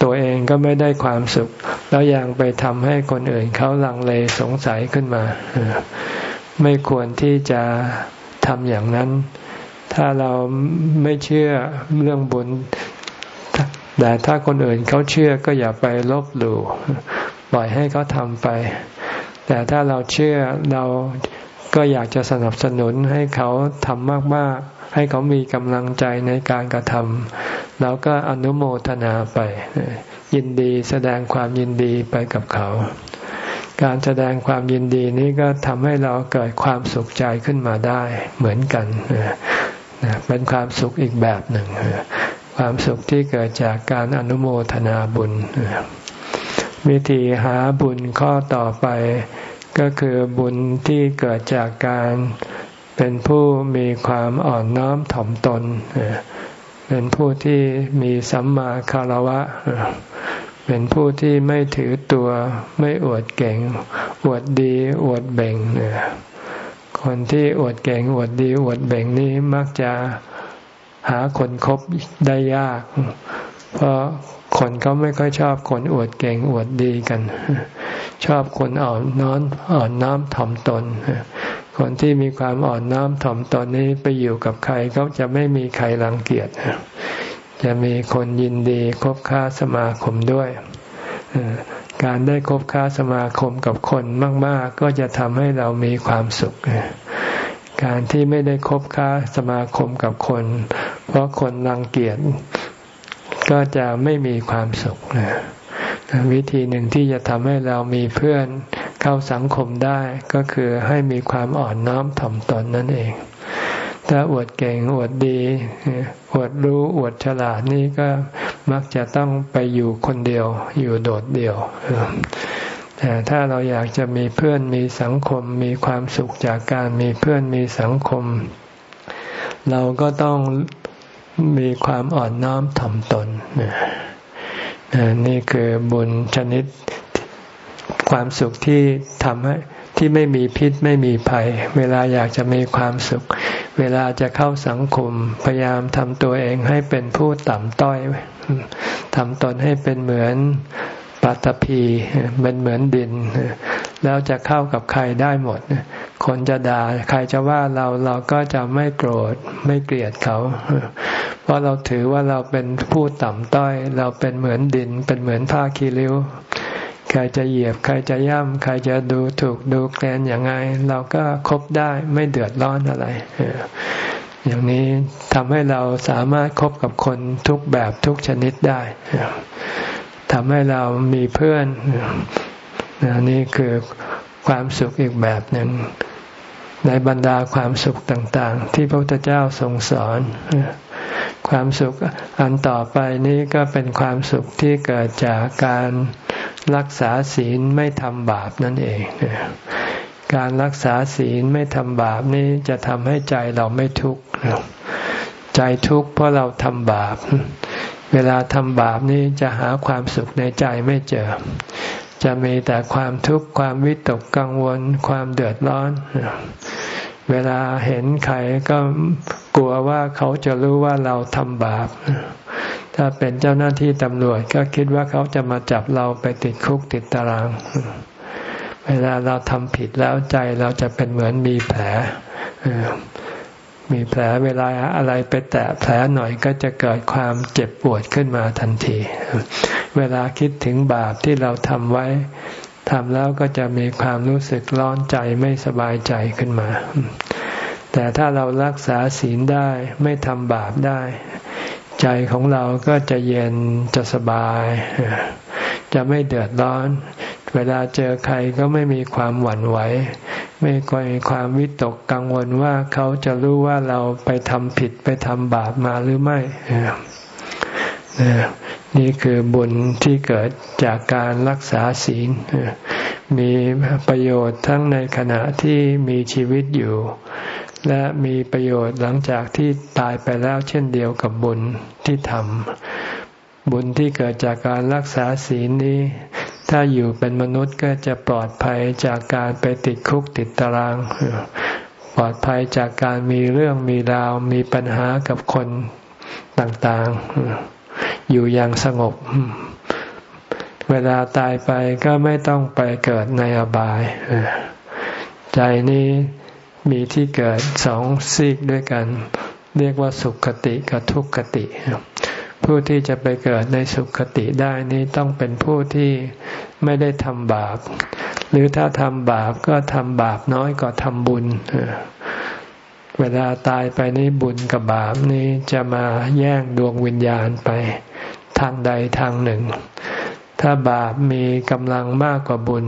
ตัวเองก็ไม่ได้ความสุข แล้วยังไปทำให้คนอื่นเขาลังเลสงสัยขึ้นมา ไม่ควรที่จะทำอย่างนั้น ถ้าเราไม่เชื่อเรื่องบุญ แต่ถ้าคนอื่นเขาเชื่อก็อย่าไปลบหลู่ปล่อยให้เขาทำไป แต่ถ้าเราเชื่อเราก็อยากจะสนับสนุนให้เขาทำมาก ๆ ให้เขามีกำลังใจในการกระทำเราก็อนุโมทนาไป ยินดีแสดงความยินดีไปกับเขา การแสดงความยินดีนี้ก็ทำให้เราเกิดความสุขใจขึ้นมาได้เหมือนกันเป็นความสุขอีกแบบหนึ่ง ความสุขที่เกิดจากการอนุโมทนาบุญ วิธีหาบุญข้อต่อไปก็คือบุญที่เกิดจากการ เป็นผู้มีความอ่อนน้อมถ่อมตน เป็นผู้ที่มีสัมมาคารวะ เป็นผู้ที่ไม่ถือตัวไม่อวดเก่ง อวดดีอวดเบ่ง คนที่อวดเก่งอวดดีอวดเบ่งนี้มักจะหาคนคบได้ยาก เพราะคนเขาไม่ค่อยชอบคนอวดเก่งอวดดีกัน ชอบคนอ่อนน้อมอ่อนน้อมถ่อมตน คนที่มีความอ่อนน้อมถ่อมตนนี้ไปอยู่กับใครก็จะไม่มีใครรังเกียจจะมีคนยินดีคบค้าสมาคมด้วยการได้คบค้าสมาคมกับคนมาก ๆ ก็จะทำให้เรามีความสุข การที่ไม่ได้คบค้าสมาคมกับคน เพราะคนรังเกียจก็จะไม่มีความสุขวิธีหนึ่งที่จะทำให้เรามีเพื่อน เข้าสังคมได้ก็คือให้มีความอ่อนน้อมถ่อมตนนั่นเอง ถ้าอวดเก่งอวดดี อวดรู้อวดฉลาดนี่ก็มักจะต้องไปอยู่คนเดียวอยู่โดดเดี่ยวแต่ถ้าเราอยากจะมีเพื่อนมีสังคม มีความสุขจากการมีเพื่อนมีสังคม เราก็ต้องมีความอ่อนน้อมถ่อมตนนี่คือบุญชนิด ความสุขที่ทำให้ที่ไม่มีพิษไม่มีภัย เวลาอยากจะมีความสุข เวลาจะเข้าสังคม พยายามทำตัวเองให้เป็นผู้ต่ำต้อยทำตนให้เป็นเหมือนปัตภีเป็นเหมือนดิน แล้วจะเข้ากับใครได้หมด คนจะด่าใครจะว่าเราเราก็จะไม่โกรธไม่เกลียดเขา เพราะเราถือว่าเราเป็นผู้ต่ำต้อย เราเป็นเหมือนดิน เป็นเหมือนผ้าคีริ้ว ใครจะเหยียบ ใครจะย่ำใครจะดูถูกดูแคลนอย่างไง เราก็คบได้ไม่เดือดร้อนอะไรอย่างนี้ทำให้เราสามารถคบกับคนทุกแบบทุกชนิดได้ทำให้เรามีเพื่อนนี่คือความสุขอีกแบบหนึ่ง ในบรรดาความสุขต่าง ๆ ที่พระพุทธเจ้าทรงสอน ความสุขอันต่อไปนี้ก็เป็นความสุขที่เกิดจากการ รักษาศีลไม่ทำบาปนั่นเอง การรักษาศีลไม่ทำบาปนี้จะทำให้ใจเราไม่ทุกข์ใจทุกข์เพราะเราทำบาป เวลาทำบาปนี้จะหาความสุขในใจไม่เจอ จะมีแต่ความทุกข์ความวิตกกังวล ความเดือดร้อน เวลาเห็นใครก็กลัวว่าเขาจะรู้ว่าเราทำบาป ถ้าเป็นเจ้าหน้าที่ตำรวจก็คิดว่าเขาจะมาจับเราไปติดคุกติดตาราง เวลาเราทำผิดแล้วใจเราจะเป็นเหมือนมีแผลมีแผลเวลาอะไรไปแตะแผลหน่อยก็จะเกิดความเจ็บปวดขึ้นมาทันที เวลาคิดถึงบาปที่เราทำไว้ทำแล้วก็จะมีความรู้สึกร้อนใจไม่สบายใจขึ้นมา แต่ถ้าเรารักษาศีลได้ไม่ทำบาปได้ ใจของเราก็จะเย็นจะสบาย จะไม่เดือดร้อน เวลาเจอใครก็ไม่มีความหวั่นไหว ไม่ก่อยความวิตกกังวลว่าเขาจะรู้ว่าเราไปทำผิดไปทำบาปมาหรือไม่ นี่คือบุญที่เกิดจากการรักษาศีล มีประโยชน์ทั้งในขณะที่มีชีวิตอยู่ และมีประโยชน์หลังจากที่ตายไปแล้วเช่นเดียวกับบุญที่ทำบุญที่เกิดจากการรักษาศีลนี้ ถ้าอยู่เป็นมนุษย์ก็จะปลอดภัยจากการไปติดคุกติดตาราง ปลอดภัยจากการมีเรื่องมีราวมีปัญหากับคนต่างๆ อยู่อย่างสงบ เวลาตายไปก็ไม่ต้องไปเกิดในอบาย ใจนี้ มีที่เกิดสองซีกด้วยกัน เรียกว่าสุขติกับทุกขติ ผู้ที่จะไปเกิดในสุขติได้นี้ต้องเป็นผู้ที่ไม่ได้ทำบาป หรือถ้าทำบาปก็ทำบาปน้อยกว่าทำบุญ เวลาตายไปนี้บุญกับบาปนี้จะมาแย่งดวงวิญญาณไปทางใดทางหนึ่ง ถ้าบาปมีกำลังมากกว่าบุญ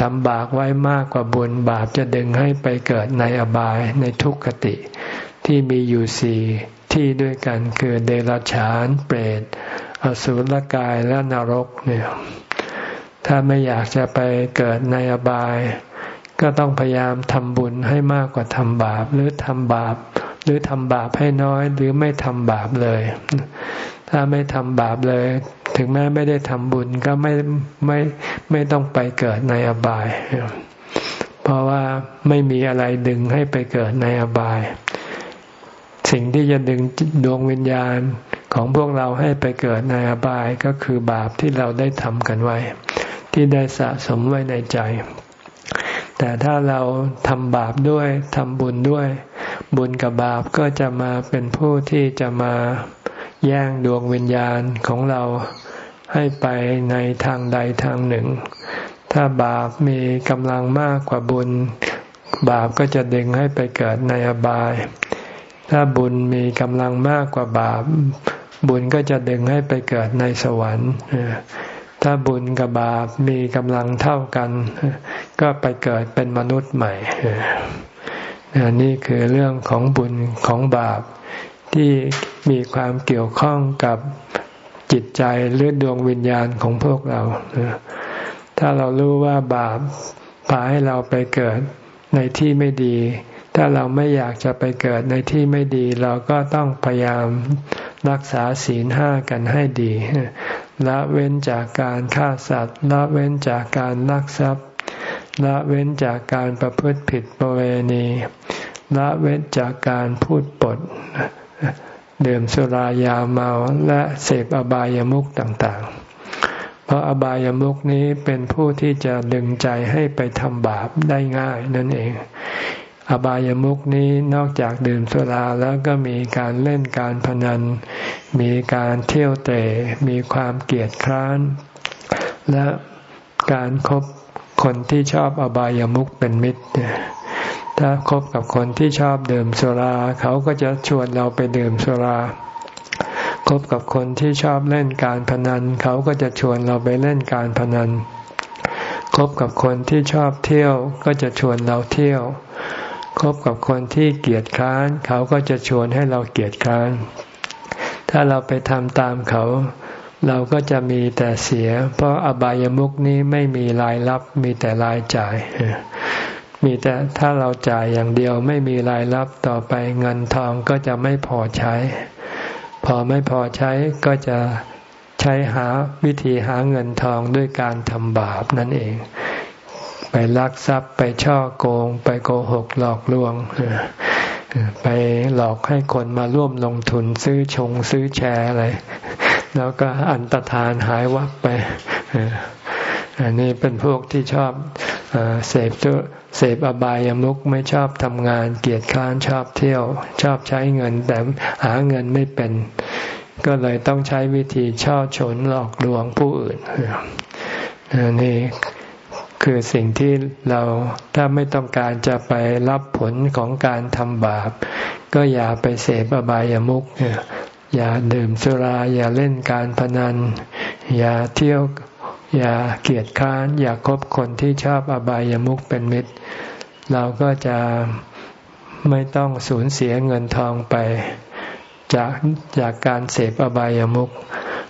ทำบาปไว้มากกว่าบุญบาปจะดึงให้ไปเกิดในอบายในทุกขติ ที่มีอยู่สี่ที่ด้วยกันคือเดรัจฉานเปรตอสุรกายและนรกเนี่ยถ้าไม่อยากจะไปเกิดในอบาย ก็ต้องพยายามทำบุญให้มากกว่าทำบาป หรือทำบาป หรือทำบาปให้น้อยหรือไม่ทำบาปเลย ถ้าไม่ทำบาปเลย ถึงแม้ไม่ได้ทำบุญก็ไม่ไม่ไม่ต้องไปเกิดในอบาย เพราะว่าไม่มีอะไรดึงให้ไปเกิดในอบาย สิ่งที่จะดึงดวงวิญญาณของพวกเราให้ไปเกิดในอบายก็คือบาปที่เราได้ทำกันไว้ ที่ได้สะสมไว้ในใจ แต่ถ้าเราทำบาปด้วยทำบุญด้วย บุญกับบาปก็จะมาเป็นผู้ที่จะมาแย่งดวงวิญญาณของเรา ให้ไปในทางใดทางหนึ่ง ถ้าบาปมีกำลังมากกว่าบุญ บาปก็จะดึงให้ไปเกิดในอบาย ถ้าบุญมีกำลังมากกว่าบาป บุญก็จะดึงให้ไปเกิดในสวรรค์ถ้าบุญกับบาปมีกำลังเท่ากัน ก็ไปเกิดเป็นมนุษย์ใหม่นี่คือเรื่องของบุญของบาปที่มีความเกี่ยวข้องกับ จิตใจหรือดวงวิญญาณของพวกเรา ถ้าเรารู้ว่าบาปพาให้เราไปเกิดในที่ไม่ดี ถ้าเราไม่อยากจะไปเกิดในที่ไม่ดี เราก็ต้องพยายามรักษาศีลห้ากันให้ดีละเว้นจากการฆ่าสัตว์ละเว้นจากการลักทรัพย์ละเว้นจากการประพฤติผิดประเวณีละเว้นจากการพูดปด ดื่มสุรายาเมาและเสพอบายามุขต่างๆ เพราะอบายามุขนี้เป็นผู้ที่จะดึงใจให้ไปทำบาปได้ง่ายนั่นเอง อบายามุขนี้นอกจากดื่มสุราแล้วก็มีการเล่นการพนัน มีการเที่ยวเตะมีความเกียดคร้าน และการครบคนที่ชอบอบายามุขเป็นมิตร ถ้าคบกับคนที่ชอบดื่มสุรา เขาก็จะชวนเราไปดื่มสุราคบกับคนที่ชอบเล่นการพนัน เขาก็จะชวนเราไปเล่นการพนันคบกับคนที่ชอบเที่ยว ก็จะชวนเราเที่ยวคบกับคนที่เกียดค้าน เขาก็จะชวนให้เราเกียดค้าน ถ้าเราไปทำตามเขา เราก็จะมีแต่เสีย เพราะอบายมุกนี้ไม่มีรายรับมีแต่รายจ่าย มีแต่ถ้าเราจ่ายอย่างเดียวไม่มีรายรับต่อไปเงินทองก็จะไม่พอใช้ พอไม่พอใช้ก็จะใช้หาวิธีหาเงินทองด้วยการทำบาปนั่นเอง ไปลักทรัพย์ไปช่อโกง ไปโกหกหลอกลวง ไปหลอกให้คนมาร่วมลงทุนซื้อชงซื้อแชร์อะไร แล้วก็อันตรธานหายวับไป อันนี้เป็นพวกที่ชอบเสพตัวเสพอบายามุขไม่ชอบทำงาน เกียจค้านชอบเที่ยว ชอบใช้เงินแต่หาเงินไม่เป็น ก็เลยต้องใช้วิธีช่อฉนหลอกลวงผู้อื่นนี่คือสิ่งที่เราถ้าไม่ต้องการจะไปรับผลของการทำบาป ก็อย่าไปเสพอบายามุขอย่าดื่มสุรา อย่าเล่นการพนัน อย่าเที่ยว อย่าเกียดค้าน อย่าคบคนที่ชอบอบายามุขเป็นมิตร เราก็จะไม่ต้องสูญเสียเงินทองไป จากจากการเสพอบายามุข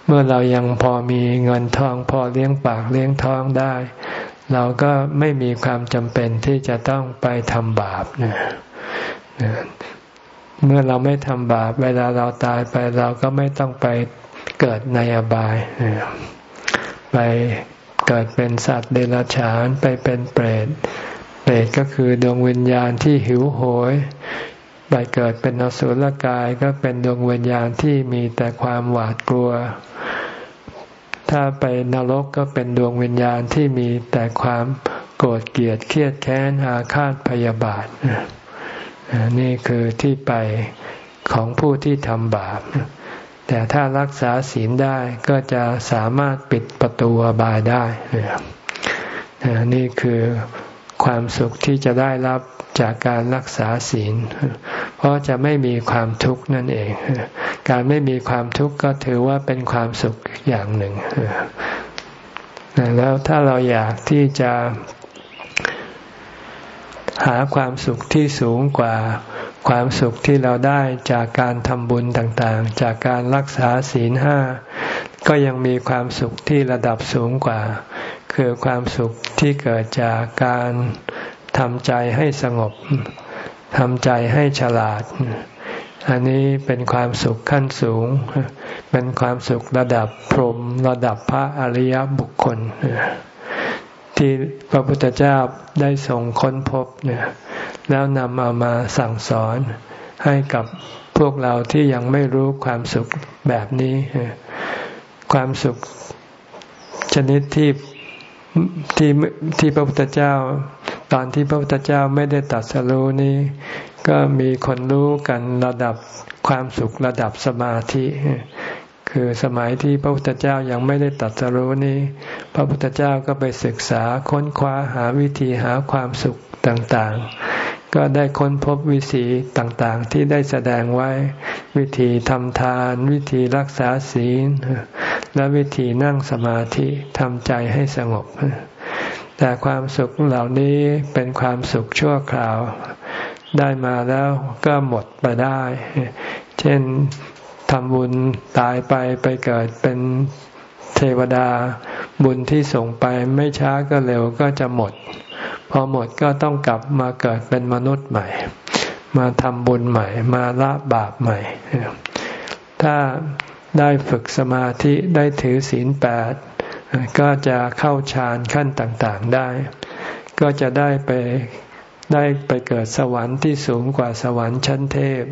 เมื่อเรายังพอมีเงินทองพอเลี้ยงปากเลี้ยงท้องได้ เราก็ไม่มีความจำเป็นที่จะต้องไปทำบาปเนี่ยเมื่อเราไม่ทำบาป เวลาเราตายไปเราก็ไม่ต้องไปเกิดในอบาย ไปเกิดเป็นสัตว์เดรัจฉานไปเป็นเปรต เปรตก็คือดวงวิญญาณที่หิวโหย ไปเกิดเป็นอสุรกายก็เป็นดวงวิญญาณที่มีแต่ความหวาดกลัว ถ้าไปนรกก็เป็นดวงวิญญาณที่มีแต่ความโกรธเกลียดเครียดแค้นอาฆาตพยาบาท นี่คือที่ไปของผู้ที่ทำบาป แต่ถ้ารักษาศีลได้ก็จะสามารถปิดประตูอบายได้นี่คือความสุขที่จะได้รับจากการรักษาศีล เพราะจะไม่มีความทุกข์นั่นเอง การไม่มีความทุกข์ก็ถือว่าเป็นความสุขอย่างหนึ่ง แล้วถ้าเราอยากที่จะ หาความสุขที่สูงกว่า ความสุขที่เราได้จากการทำบุญต่างๆ จากการรักษาศีลห้าก็ยังมีความสุขที่ระดับสูงกว่า คือความสุขที่เกิดจากการทำใจให้สงบทำใจให้ฉลาด อันนี้เป็นความสุขขั้นสูง เป็นความสุขระดับพรหมระดับพระอริยบุคคล ที่พระพุทธเจ้าได้ส่งค้นพบเนี่ยแล้วนำเอามาสั่งสอนให้กับพวกเราที่ยังไม่รู้ความสุขแบบนี้ ความสุขชนิดที่ที่ที่พระพุทธเจ้า ตอนที่พระพุทธเจ้าไม่ได้ตัดสรู้นี้ ก็มีคนรู้กันระดับความสุขระดับสมาธิ คือสมัยที่พระพุทธเจ้ายังไม่ได้ตัดสรู้นี้ พระพุทธเจ้าก็ไปศึกษาค้นคว้าหาวิธีหาความสุขต่างๆ ก็ได้ค้นพบวิธีต่างๆ ที่ได้แสดงไว้ วิธีทำทาน วิธีรักษาศีล และวิธีนั่งสมาธิทำใจให้สงบ แต่ความสุขเหล่านี้เป็นความสุขชั่วคราว ได้มาแล้วก็หมดไปได้ เช่น ทำบุญตายไปไปเกิดเป็นเทวดา บุญที่ส่งไปไม่ช้าก็เร็วก็จะหมด พอหมดก็ต้องกลับมาเกิดเป็นมนุษย์ใหม่ มาทำบุญใหม่ มาละบาปใหม่ ถ้าได้ฝึกสมาธิได้ถือศีลแปดก็จะเข้าฌานขั้นต่างๆได้ ก็จะได้ไป ได้ไปเกิดสวรรค์ที่สูงกว่าสวรรค์ชั้นเทพ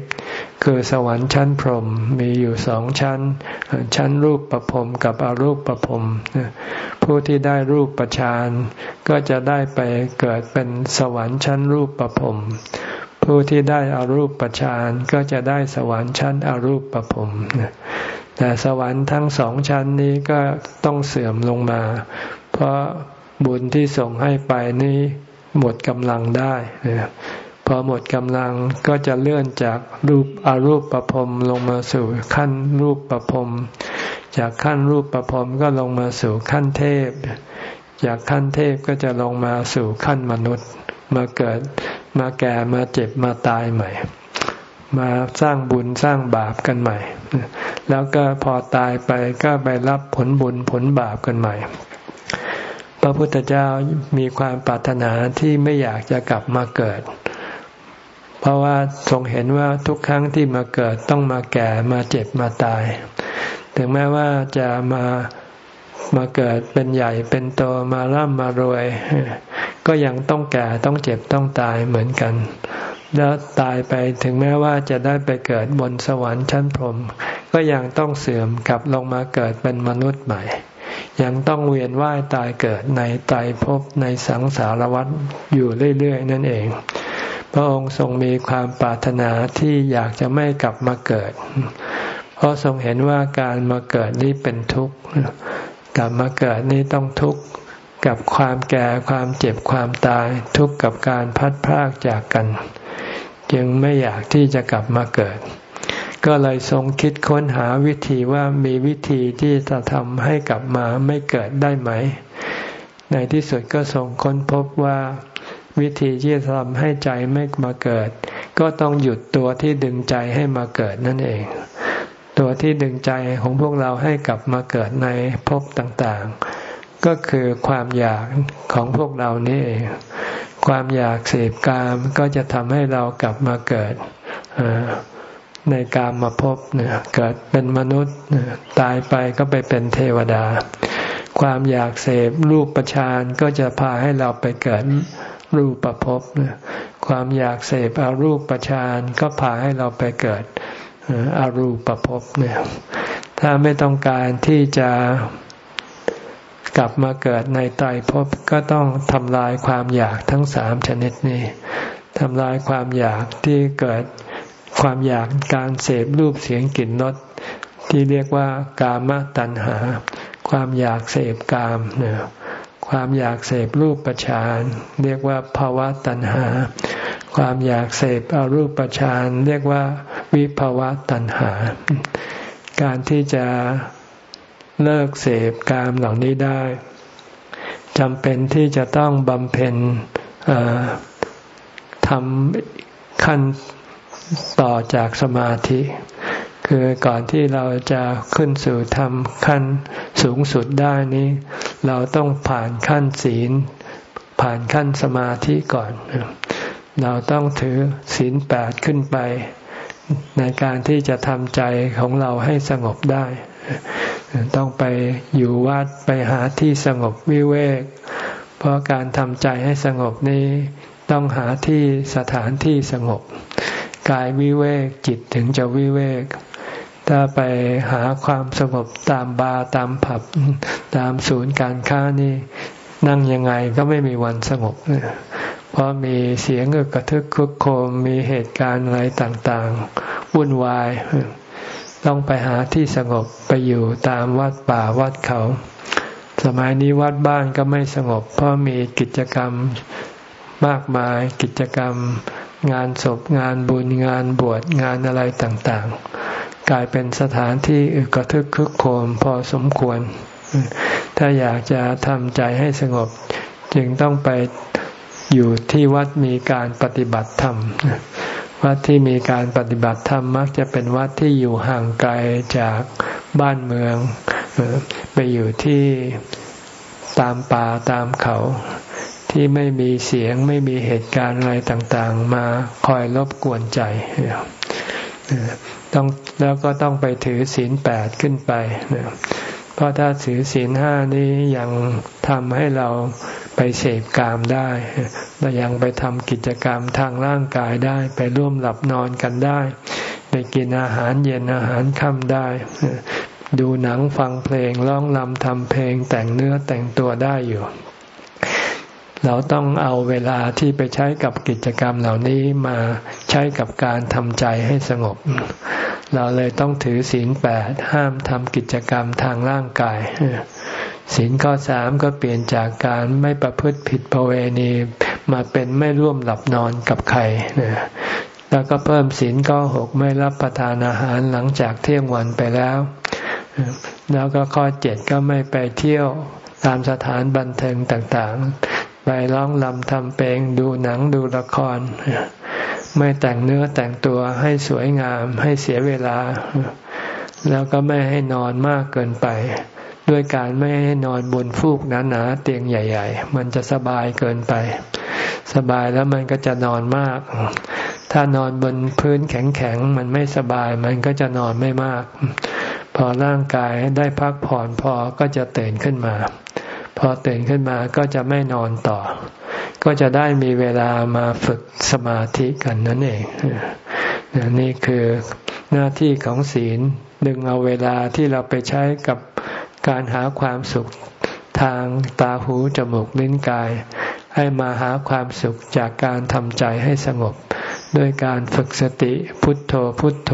คือสวรรค์ชั้นพรหมมีอยู่สองชั้น ชั้นรูปประพรมกับอรูปประพรมผู้ที่ได้รูปประชานก็จะได้ไปเกิดเป็นสวรรค์ชั้นรูปประพรมผู้ที่ได้อารูปประชานก็จะได้สวรรค์ชั้นอรูปประพรมแต่สวรรค์ทั้งสองชั้นนี้ก็ต้องเสื่อมลงมา เพราะบุญที่ส่งให้ไปนี้ หมดกำลังได้พอหมดกำลังก็จะเลื่อนจากรูปอารูปประพรมลงมาสู่ขั้นรูปประพรมจากขั้นรูปประพรมก็ลงมาสู่ขั้นเทพ จากขั้นเทพก็จะลงมาสู่ขั้นมนุษย์ มาเกิดมาแก่มาเจ็บมาตายใหม่ มาสร้างบุญสร้างบาปกันใหม่ แล้วก็พอตายไปก็ไปรับผลบุญผลบาปกันใหม่ พระพุทธเจ้ามีความปรารถนาที่ไม่อยากจะกลับมาเกิด เพราะว่าทรงเห็นว่าทุกครั้งที่มาเกิดต้องมาแก่มาเจ็บมาตาย ถึงแม้ว่าจะมามาเกิดเป็นใหญ่เป็นโตมาร่ำมารวย ก็ยังต้องแก่ต้องเจ็บต้องตายเหมือนกัน แล้วตายไปถึงแม้ว่าจะได้ไปเกิดบนสวรรค์ชั้นพรหมก็ยังต้องเสื่อมกลับลงมาเกิดเป็นมนุษย์ใหม่ ยังต้องเวียนว่ายตายเกิดในตรภพในสังสารวัฏอยู่เรื่อย ๆ นั่นเอง พระองค์ทรงมีความปรารถนาที่อยากจะไม่กลับมาเกิด เพราะทรงเห็นว่าการมาเกิดนี้เป็นทุกข์กลับมาเกิดนี้ต้องทุกข์กับความแก่ความเจ็บความตายทุกข์กับการพัดพรากจากกัน จึงไม่อยากที่จะกลับมาเกิด ก็เลยทรงคิดค้นหาวิธีว่ามีวิธีที่จะทำให้กลับมาไม่เกิดได้ไหม ในที่สุดก็ทรงค้นพบว่าวิธีที่จะทำให้ใจไม่มาเกิด ก็ต้องหยุดตัวที่ดึงใจให้มาเกิดนั่นเอง ตัวที่ดึงใจของพวกเราให้กลับมาเกิดในภพต่างๆ ก็คือความอยากของพวกเรานี่เอง ความอยากเสพกามก็จะทำให้เรากลับมาเกิด ในกามมาพบเนี่ยเกิดเป็นมนุษย์ตายไปก็ไปเป็นเทวดา ความอยากเสพรูปประชานก็จะพาให้เราไปเกิดรูปประพบความอยากเสพอารูปประชานก็พาให้เราไปเกิดอารูปประพบเนี่ยถ้าไม่ต้องการที่จะกลับมาเกิดในไตรภพก็ต้องทำลายความอยากทั้งสามชนิดนี้ทำลายความอยากที่เกิด ความอยากการเสพรูปเสียงกลิ่นรสที่เรียกว่ากามตัณหา ความอยากเสพกามเนี่ยความอยากเสพรูปประชานเรียกว่าภาวะตัณหา ความอยากเสพอรูปประชานเรียกว่าวิภาวะตัณหา การที่จะเลิกเสพกามเหล่านี้ได้จำเป็นที่จะต้องบำเพ็ญทำขั้น ต่อจากสมาธิ คือก่อนที่เราจะขึ้นสู่ธรรมขั้นสูงสุดได้นี้ เราต้องผ่านขั้นศีล ผ่านขั้นสมาธิก่อน เราต้องถือศีลแปดขึ้นไป ในการที่จะทำใจของเราให้สงบได้ ต้องไปอยู่วัดไปหาที่สงบวิเวก เพราะการทำใจให้สงบนี้ต้องหาที่สถานที่สงบ กายวิเวกจิตถึงจะวิเวก ถ้าไปหาความสงบตามบาร์ตามผับ ตามศูนย์การค้านี่ นั่งยังไงก็ไม่มีวันสงบเพราะมีเสียงกระทึกคึกโคมมีเหตุการณ์อะไรต่างๆวุ่นวาย ต้องไปหาที่สงบไปอยู่ตามวัดป่าวัดเขา สมัยนี้วัดบ้านก็ไม่สงบ เพราะมีกิจกรรมมากมายกิจกรรม งานศพงานบุญงานบวชงานอะไรต่างๆ กลายเป็นสถานที่อึกระทึกคึกโคมพอสมควร ถ้าอยากจะทำใจให้สงบ จึงต้องไปอยู่ที่วัดมีการปฏิบัติธรรมวัดที่มีการปฏิบัติธรรมมักจะเป็นวัดที่อยู่ห่างไกลจากบ้านเมือง ไปอยู่ที่ตามป่าตามเขา ที่ไม่มีเสียงไม่มีเหตุการณ์อะไรต่างๆ มาคอยรบกวนใจต้องแล้วก็ต้องไปถือศีลแปดขึ้นไปเพราะถ้าถือศีลห้านี้ยังทำให้เราไปเสพกามได้เรายังไปทำกิจกรรมทางร่างกายได้ ไปร่วมหลับนอนกันได้ ไปกินอาหารเย็นอาหารค่ำได้ ดูหนังฟังเพลงร้องลำทำเพลงแต่งเนื้อแต่งตัวได้อยู่ เราต้องเอาเวลาที่ไปใช้กับกิจกรรมเหล่านี้มาใช้กับการทำใจให้สงบ เราเลยต้องถือศีลแปดห้ามทำกิจกรรมทางร่างกายศีลข้อสามก็เปลี่ยนจากการไม่ประพฤติผิดประเวณีมาเป็นไม่ร่วมหลับนอนกับใครแล้วก็เพิ่มศีลข้อหกไม่รับประทานอาหารหลังจากเที่ยงวันไปแล้ว แล้วก็ข้อเจ็ดก็ไม่ไปเที่ยวตามสถานบันเทิงต่างๆ ไปร้องลำทำเพลงดูหนังดูละคร ไม่แต่งเนื้อแต่งตัวให้สวยงามให้เสียเวลา แล้วก็ไม่ให้นอนมากเกินไป ด้วยการไม่ให้นอนบนฟูกหนาๆเตียงใหญ่ ๆ มันจะสบายเกินไป สบายแล้วมันก็จะนอนมาก ถ้านอนบนพื้นแข็งๆมันไม่สบายมันก็จะนอนไม่มาก พอร่างกายได้พักผ่อนพอก็จะตื่นขึ้นมา พอตื่นขึ้นมาก็จะไม่นอนต่อ ก็จะได้มีเวลามาฝึกสมาธิกันนั่นเองนี่คือหน้าที่ของศีลดึงเอาเวลาที่เราไปใช้กับการหาความสุขทางตาหูจมูกลิ้นกาย ให้มาหาความสุขจากการทำใจให้สงบ ด้วยการฝึกสติพุทโธพุทโธ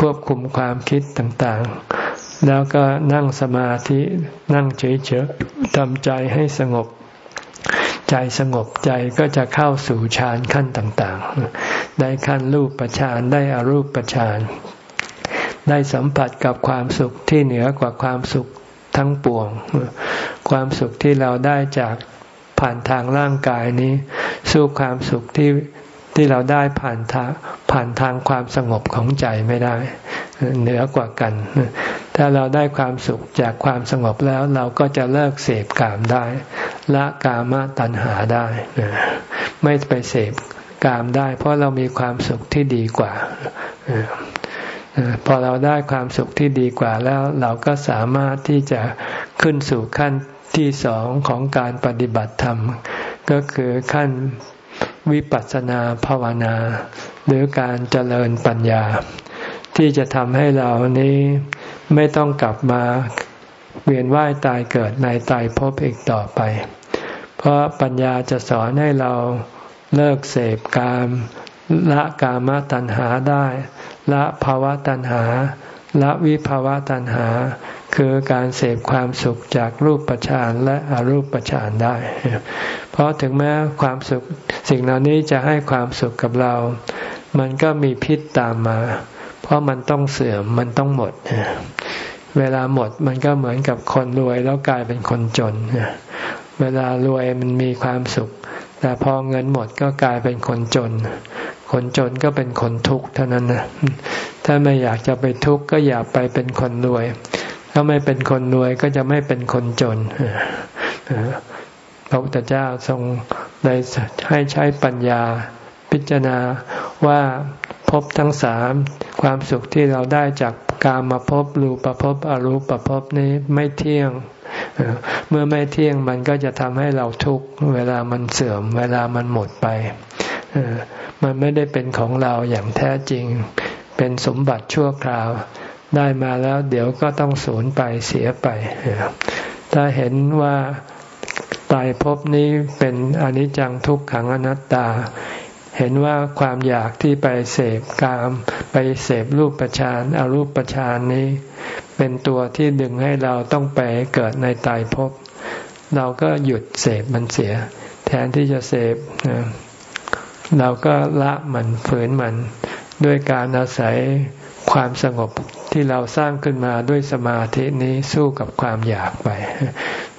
ควบคุมความคิดต่างๆ แล้วก็นั่งสมาธินั่งเฉยๆทำใจให้สงบ ใจสงบใจก็จะเข้าสู่ฌานขั้นต่างๆ ได้ขั้นรูปฌานได้อารูปฌาน ได้สัมผัสกับความสุขที่เหนือกว่าความสุขทั้งปวง ความสุขที่เราได้จากผ่านทางร่างกายนี้ สู้ความสุขที่ ที่เราได้ผ่านทางผ่านทางความสงบของใจไม่ได้ เหนือกว่ากัน ถ้าเราได้ความสุขจากความสงบแล้วเราก็จะเลิกเสพกามได้ ละกามตัณหาได้ ไม่ไปเสพกามได้ เพราะเรามีความสุขที่ดีกว่าพอเราได้ความสุขที่ดีกว่าแล้ว เราก็สามารถที่จะขึ้นสู่ขั้นที่สองของการปฏิบัติธรรม ก็คือขั้น วิปัสสนาภาวนา หรือการเจริญปัญญา ที่จะทำให้เรานี้ไม่ต้องกลับมาเวียนว่ายตายเกิดในตายพบอีกต่อไป เพราะปัญญาจะสอนให้เราเลิกเสพกาม ละกามตัณหาได้ ละภาวะตัณหา ละวิภาวะตัณหา คือการเสพความสุขจากรูปประชานและอรูปประชานได้เราะถึงแม้ความสุขสิ่งเหล่านี้จะให้ความสุขกับเรา มันก็มีพิษตามมา เพราะมันต้องเสื่อมมันต้องหมด เวลาหมดมันก็เหมือนกับคนรวยแล้วกลายเป็นคนจน เวลารวยมันมีความสุข แต่พอเงินหมดก็กลายเป็นคนจน คนจนก็เป็นคนทุกข์เท่านั้นนะถ้าไม่อยากจะไปทุกข์ก็อย่าไปเป็นคนรวย ถ้าไม่เป็นคนรวยก็จะไม่เป็นคนจน พระพุทธเจ้าทรงได้ให้ใช้ปัญญาพิจารณาว่าพบทั้งสามความสุขที่เราได้จากการมาพบรูปภพอรูปภพนี้ไม่เที่ยง เมื่อไม่เที่ยงมันก็จะทำให้เราทุกข์เวลามันเสื่อม เวลามันหมดไป มันไม่ได้เป็นของเราอย่างแท้จริง เป็นสมบัติชั่วคราว ได้มาแล้วเดี๋ยวก็ต้องสูญไปเสียไป ถ้าเห็นว่า ตายภพนี้เป็นอนิจจังทุกขังอนัตตา เห็นว่าความอยากที่ไปเสพกาม ไปเสพรูปประชานอารูปประชานนี้ เป็นตัวที่ดึงให้เราต้องไปเกิดในตายภพเราก็หยุดเสพมันเสีย แทนที่จะเสพเราก็ละมันฝืนมัน ด้วยการอาศัยความสงบ ที่เราสร้างขึ้นมาด้วยสมาธินี้สู้กับความอยากไป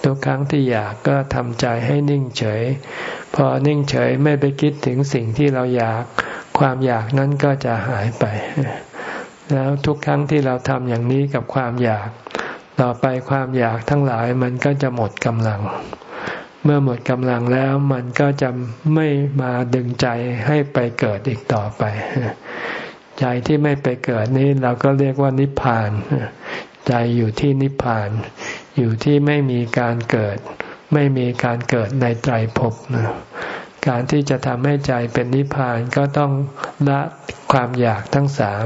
ทุกครั้งที่อยากก็ทำใจให้นิ่งเฉย พอนิ่งเฉยไม่ไปคิดถึงสิ่งที่เราอยาก ความอยากนั้นก็จะหายไป แล้วทุกครั้งที่เราทำอย่างนี้กับความอยาก ต่อไปความอยากทั้งหลายมันก็จะหมดกำลัง เมื่อหมดกำลังแล้วมันก็จะไม่มาดึงใจให้ไปเกิดอีกต่อไป ใจที่ไม่ไปเกิดนี้เราก็เรียกว่านิพพาน ใจอยู่ที่นิพพาน อยู่ที่ไม่มีการเกิด ไม่มีการเกิดในไตรภพการที่จะทำให้ใจเป็นนิพพานก็ต้องละความอยากทั้งสาม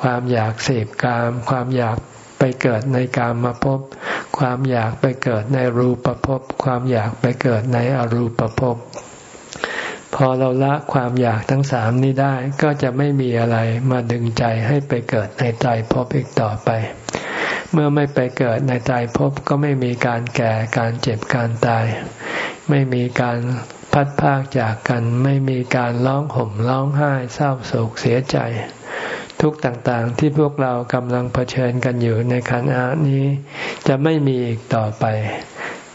ความอยากเสพกาม ความอยากไปเกิดในกามมาพความอยากไปเกิดในรูปภพ ความอยากไปเกิดในอรูปภพ พอเราละความอยากทั้งสามนี้ได้ ก็จะไม่มีอะไรมาดึงใจให้ไปเกิดในใจภพอีกต่อไป เมื่อไม่ไปเกิดในใจภพก็ไม่มีการแก่การเจ็บการตาย ไม่มีการพัดพากจากกัน ไม่มีการร้องห่มร้องไห้เศร้าโศกเสียใจ ทุกต่างๆที่พวกเรากำลังเผชิญกันอยู่ในขันธ์นี้ จะไม่มีอีกต่อไป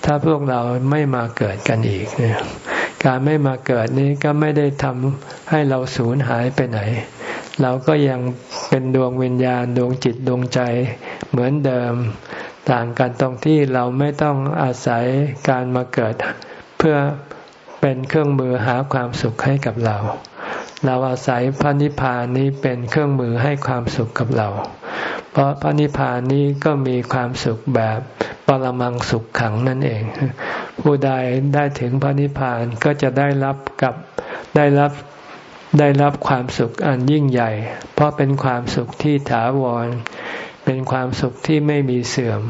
ถ้าพวกเราไม่มาเกิดกันอีกเนี่ย การไม่มาเกิดนี้ก็ไม่ได้ทำให้เราสูญหายไปไหน เราก็ยังเป็นดวงวิญญาณดวงจิตดวงใจเหมือนเดิม ต่างกันตรงที่เราไม่ต้องอาศัยการมาเกิด เพื่อ เป็นเครื่องมือหาความสุขให้กับเรา เราอาศัยพระนิพพานนี้เป็นเครื่องมือให้ความสุขกับเรา เพราะพระนิพพานนี้ก็มีความสุขแบบปรมังสุขขังนั่นเอง ผู้ใดได้ถึงพระนิพพานก็จะได้รับกับได้รับได้รับความสุขอันยิ่งใหญ่ เพราะเป็นความสุขที่ถาวร เป็นความสุขที่ไม่มีเสื่อม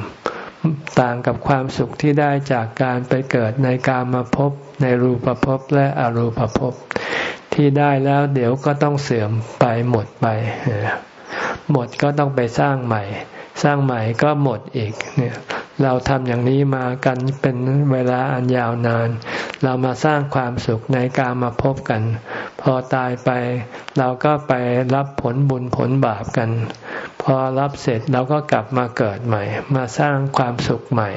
ต่างกับความสุขที่ได้จากการไปเกิดในกามาพบในรูปภพและอรูปภพที่ได้แล้วเดี๋ยวก็ต้องเสื่อมไปหมดไป หมดก็ต้องไปสร้างใหม่ สร้างใหม่ก็หมดอีกเนี่ยเราทำอย่างนี้มากันเป็นเวลาอันยาวนาน เรามาสร้างความสุขในการมาพบกัน พอตายไปเราก็ไปรับผลบุญผลบาปกัน พอรับเสร็จเราก็กลับมาเกิดใหม่ มาสร้างความสุขใหม่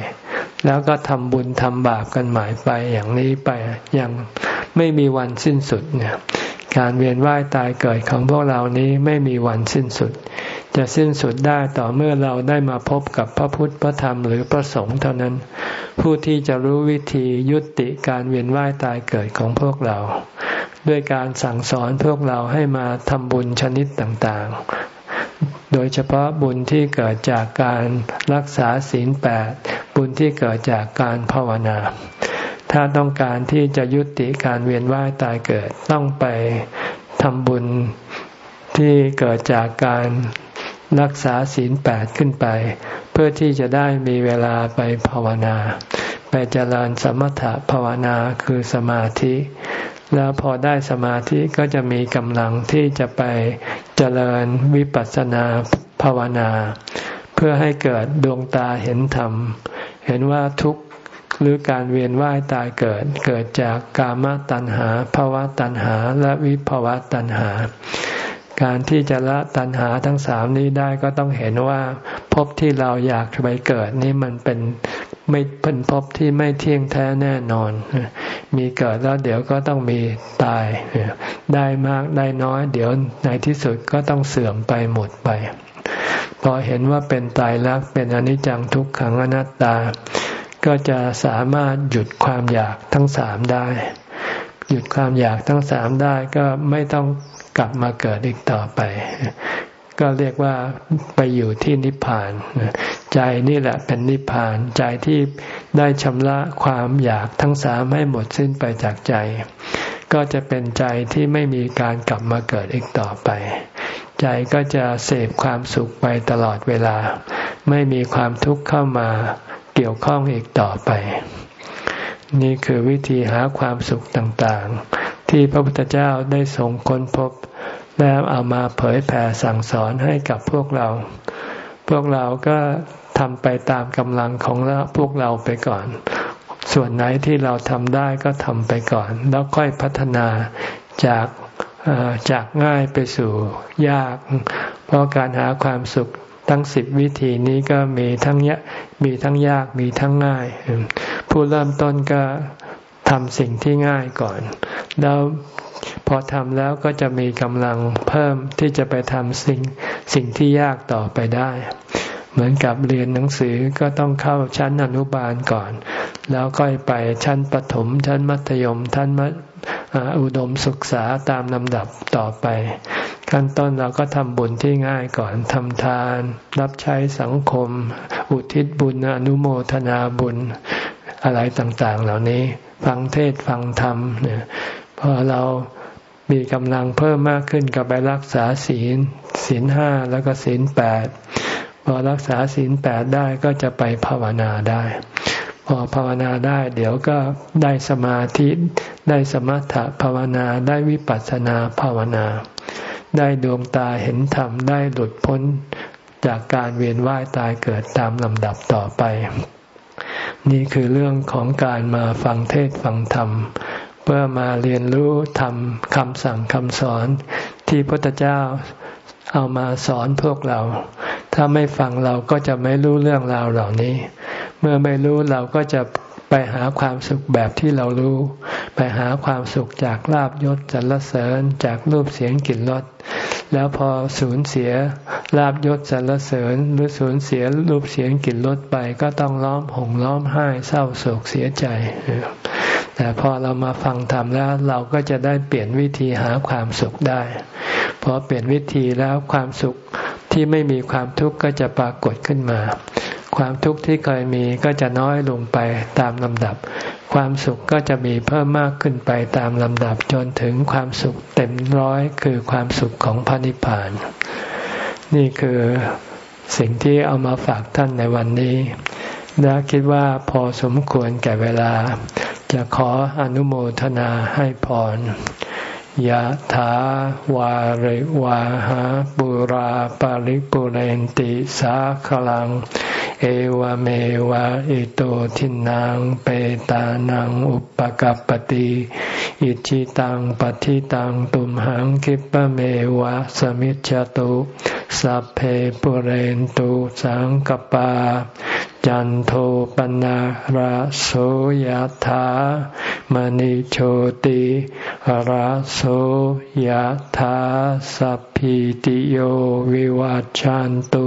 แล้วก็ทำบุญทำบาปกันใหม่ไปอย่างนี้ไปอย่างไม่มีวันสิ้นสุดเนี่ยการเวียนว่ายตายเกิดของพวกเรานี้ไม่มีวันสิ้นสุด จะสิ้นสุดได้ต่อเมื่อเราได้มาพบกับพระพุทธพระธรรมหรือพระสงฆ์เท่านั้น ผู้ที่จะรู้วิธียุติการเวียนว่ายตายเกิดของพวกเรา ด้วยการสั่งสอนพวกเราให้มาทำบุญชนิดต่างๆ โดยเฉพาะบุญที่เกิดจากการรักษาศีลแปดบุญที่เกิดจากการภาวนา ถ้าต้องการที่จะยุติการเวียนว่ายตายเกิดต้องไปทำบุญที่เกิดจากการรักษาศีลแปดขึ้นไป เพื่อที่จะได้มีเวลาไปภาวนา ไปเจริญสมถะภาวนาคือสมาธิ แล้วพอได้สมาธิก็จะมีกำลังที่จะไปเจริญวิปัสสนาภาวนา เพื่อให้เกิดดวงตาเห็นธรรม เห็นว่าทุกหรือการเวียนว่ายตายเกิดเกิดจากกามตัณหาภาวะตัณหาและวิภาวะตัณหา การที่จะละตัณหาทั้งสามนี้ได้ก็ต้องเห็นว่าภพที่เราอยากไปเกิดนี้มันเป็น ไม่เป็นภพที่ไม่เที่ยงแท้แน่นอน มีเกิดแล้วเดี๋ยวก็ต้องมีตาย ได้มากได้น้อย เดี๋ยวในที่สุดก็ต้องเสื่อมไปหมดไป พอเห็นว่าเป็นตายรักเป็นอนิจจังทุกขังอนัตตา ก็จะสามารถหยุดความอยากทั้งสามได้ หยุดความอยากทั้งสามได้ก็ไม่ต้องกลับมาเกิดอีกต่อไป ก็เรียกว่าไปอยู่ที่นิพพาน ใจนี่แหละเป็นนิพพาน ใจที่ได้ชำระความอยากทั้งสามให้หมดสิ้นไปจากใจ ก็จะเป็นใจที่ไม่มีการกลับมาเกิดอีกต่อไป ใจก็จะเสพความสุขไปตลอดเวลา ไม่มีความทุกข์เข้ามาเกี่ยวข้องอีกต่อไป นี่คือวิธีหาความสุขต่างๆ ที่พระพุทธเจ้าได้ทรงค้นพบ แล้วเอามาเผยแผ่สั่งสอนให้กับพวกเรา พวกเราก็ทำไปตามกำลังของพวกเราไปก่อน ส่วนไหนที่เราทำได้ก็ทำไปก่อน แล้วค่อยพัฒนาจากจากง่ายไปสู่ยาก เพราะการหาความสุขทั้งสิบวิธีนี้ก็มีทั้งยมีทั้งยากมีทั้งง่าย ผู้เริ่มต้นก็ทำสิ่งที่ง่ายก่อน แล้ว พอทำแล้วก็จะมีกำลังเพิ่มที่จะไปทำสิ่งสิ่งที่ยากต่อไปได้ เหมือนกับเรียนหนังสือก็ต้องเข้าชั้นอนุบาลก่อน แล้วก็ไปชั้นประถม ชั้นมัธยมชั้นอุดมศึกษาตามลำดับต่อไป ขั้นต้นเราก็ทำบุญที่ง่ายก่อนทำทาน รับใช้สังคม อุทิศบุญอนุโมทนาบุญอะไรต่างๆ เหล่านี้ ฟังเทศฟังธรรมเนี่ย พอเรามีกำลังเพิ่มมากขึ้นก็ไปรักษาศีลศีลห้าแล้วก็ศีลแปดพอรักษาศีลแปดได้ก็จะไปภาวนาได้ พอภาวนาได้เดี๋ยวก็ได้สมาธิได้สมถะภาวนาได้วิปัสสนาภาวนา ได้ดวงตาเห็นธรรมได้หลุดพ้นจากการเวียนว่ายตายเกิดตามลำดับต่อไป นี่คือเรื่องของการมาฟังเทศฟังธรรม เพื่อมาเรียนรู้ทำคำสั่งคำสอนที่พระพุทธเจ้าเอามาสอนพวกเรา ถ้าไม่ฟังเราก็จะไม่รู้เรื่องราวเหล่านี้ เมื่อไม่รู้เราก็จะ ไปหาความสุขแบบที่เรารู้ ไปหาความสุขจากลาบยศสรรเสริญจากรูปเสียงกลิ่นรสแล้วพอสูญเสียลาบยศสรรเสริญหรือสูญเสียรูปเสียงกลิ่นรสไปก็ต้องร้องห่มร้องไห้เศร้าโศกเสียใจ แต่พอเรามาฟังธรรมแล้วเราก็จะได้เปลี่ยนวิธีหาความสุขได้พอเปลี่ยนวิธีแล้วความสุขที่ไม่มีความทุกข์ก็จะปรากฏขึ้นมา ความทุกข์ที่เคยมีก็จะน้อยลงไปตามลำดับ ความสุขก็จะมีเพิ่มมากขึ้นไปตามลำดับจนถึงความสุขเต็มร้อยคือความสุขของพระนิพพาน นี่คือสิ่งที่เอามาฝากท่านในวันนี้และคิดว่าพอสมควรแก่เวลา จะขออนุโมทนาให้พร ยะถาวาริวาหาปุราปาริปุเรนติสาขลัง เอวเมวะอิโตทินังเปตานังอุปกัปติอิชิตังปฏิตังตุมหังคิปะเมวะสมิจจตุสัพเพปุเรนตุสังกปา จันโทปนะราโสยธามณิโชติราโสยธาสัพพิติโยวิวัจจันตุ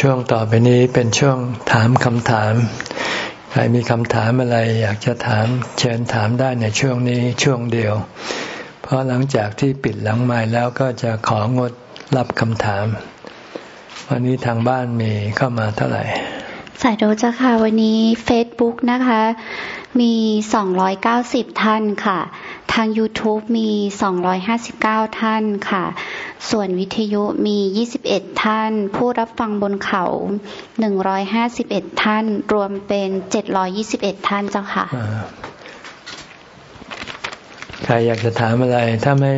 ช่วงต่อไปนี้เป็นช่วงถามคำถาม ใครมีคำถามอะไรอยากจะถามเชิญถามได้ในช่วงนี้ช่วงเดียว เพราะหลังจากที่ปิดหลังไม้แล้วก็จะของดรับคำถาม วันนี้ทางบ้านมีเข้ามาเท่าไหร่ สายโดจ้าค่ะวันนี้ Facebook นะคะ มี 290 ท่านค่ะ ทาง YouTube มี 259 ท่านค่ะ ส่วนวิทยุมี 21 ท่าน ผู้รับฟังบนเขา 151 ท่าน รวมเป็น 721 ท่านเจ้าค่ะใครอยากจะถามอะไร ถ้าไม่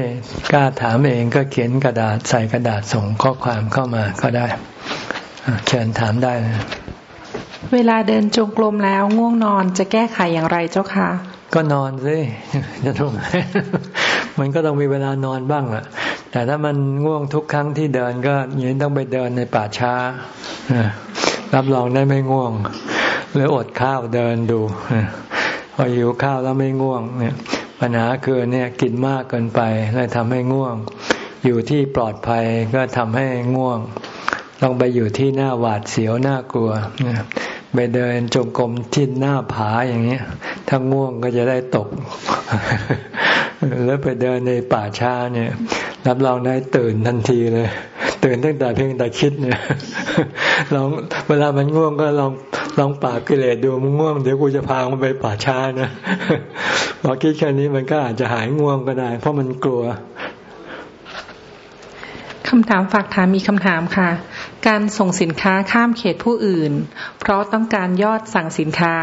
กล้าถามเองก็เขียนกระดาษใส่กระดาษส่งข้อความเข้ามาก็ได้เชิญถามได้นะ เวลาเดินจงกรมแล้วง่วงนอนจะแก้ไขอย่างไรเจ้าคะก็นอนสิจะทำไงมันก็ต้องมีเวลานอนบ้างแหะแต่ถ้ามันง่วงทุกครั้งที่เดินก็ยันต้องไปเดินในป่าช้ารับรองได้ไม่ง่วง หรืออดข้าวเดินดูพอหิวข้าวแล้วไม่ง่วงเนี่ยปัญหาคือเนี่ยกินมากเกินไปเลยทำให้ง่วง อยู่ที่ปลอดภัยก็ทำให้ง่วง ต้องไปอยู่ที่หน้าหวาดเสียวหน่ากลัว ไปเดินจงกรมที่หน้าผาอย่างเงี้ย ถ้าง่วงก็จะได้ตก แล้วไปเดินในป่าช้าเนี่ย รับรองได้ตื่นทันทีเลย ตื่นตั้งแต่เพียงแต่คิดเนี่ยลองเวลามันง่วงก็ลองลองป่ากิเลสดูมันง่วงเดี๋ยวกูจะพามันไปป่าช้านะพอคิดแค่นี้มันก็อาจจะหายง่วงก็ได้ เพราะมันกลัวคำถามฝากถามมีคำถามค่ะ การส่งสินค้าข้ามเขตผู้อื่น เพราะต้องการยอดสั่งสินค้า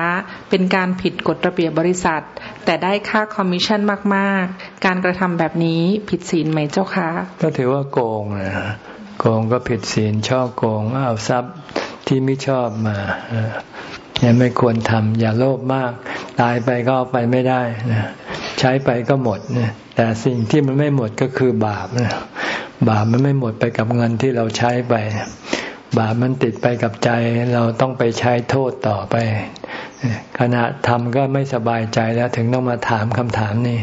เป็นการผิดกฎระเบียบบริษัท แต่ได้ค่าคอมมิชชั่นมากๆ การกระทำแบบนี้ผิดศีลไหมเจ้าคะก็ถือว่าโกงนะโกงก็ผิดศีลช่อโกงเอาทรัพย์ที่ไม่ชอบมายังไม่ควรทำอย่าโลภมาก ตายไปก็เอาไปไม่ได้นะใช้ไปก็หมดนะแต่สิ่งที่มันไม่หมดก็คือบาปนะ บาปมันไม่หมดไปกับเงินที่เราใช้ไป บาปมันติดไปกับใจ เราต้องไปใช้โทษต่อไป ขณะทำก็ไม่สบายใจแล้วถึงต้องมาถามคำถามนี้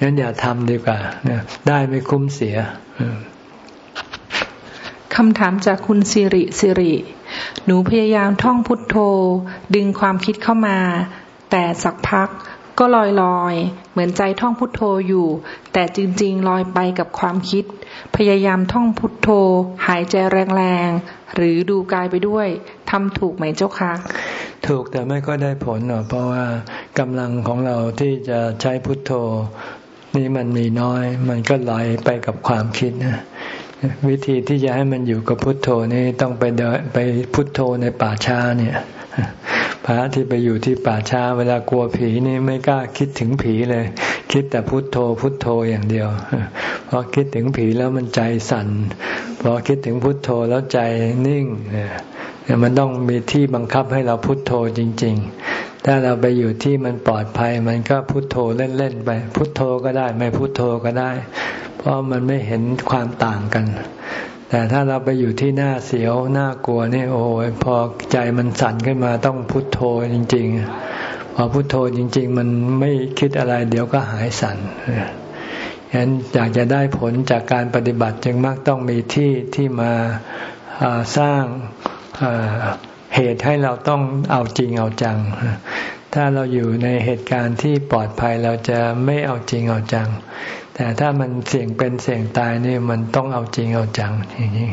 งั้นอย่าทำดีกว่าได้ไม่คุ้มเสียคำถามจากคุณสิริสิริ หนูพยายามท่องพุทโธ ดึงความคิดเข้ามา แต่สักพัก ก็ลอยลอยเหมือนใจท่องพุทโธอยู่ แต่จริง ๆ ลอยไปกับความคิด พยายามท่องพุทโธ หายใจแรงๆ หรือดูกายไปด้วยทำถูกไหมเจ้าคะถูกแต่ไม่ก็ได้ผลเพราะว่ากำลังของเราที่จะใช้พุทโธ นี่มันมีน้อย มันก็ลอยไปกับความคิดนะวิธีที่จะให้มันอยู่กับพุทโธนี่ต้องไปเดินไปพุทโธในป่าช้าเนี่ย พระที่ไปอยู่ที่ป่าช้าเวลากลัวผีนี่ไม่กล้าคิดถึงผีเลย คิดแต่พุทโธพุทโธอย่างเดียวพอคิดถึงผีแล้วมันใจสั่นพอคิดถึงพุทโธแล้วใจนิ่งเนี่ยมันต้องมีที่บังคับให้เราพุทโธจริง ๆ ถ้าเราไปอยู่ที่มันปลอดภัย มันก็พุทโธเล่นๆไป พุทโธก็ได้ ไม่พุทโธก็ได้ เพราะมันไม่เห็นความต่างกัน แต่ถ้าเราไปอยู่ที่หน้าเสียวหน้ากลัวนี่โอ้ยพอใจมันสั่นขึ้นมาต้องพุทโธจริง ๆ พอพุทโธจริง ๆ มันไม่คิดอะไร เดี๋ยวก็หายสั่นฉะนั้นอยากจะได้ผลจากการปฏิบัติจึงมักต้องมีที่ที่มาสร้างเหตุให้เราต้องเอาจริงเอาจัง ถ้าเราอยู่ในเหตุการณ์ที่ปลอดภัยเราจะไม่เอาจริงเอาจัง แต่ถ้ามันเสี่ยงเป็นเสี่ยงตายนี่มันต้องเอาจริงเอาจังอย่างนี้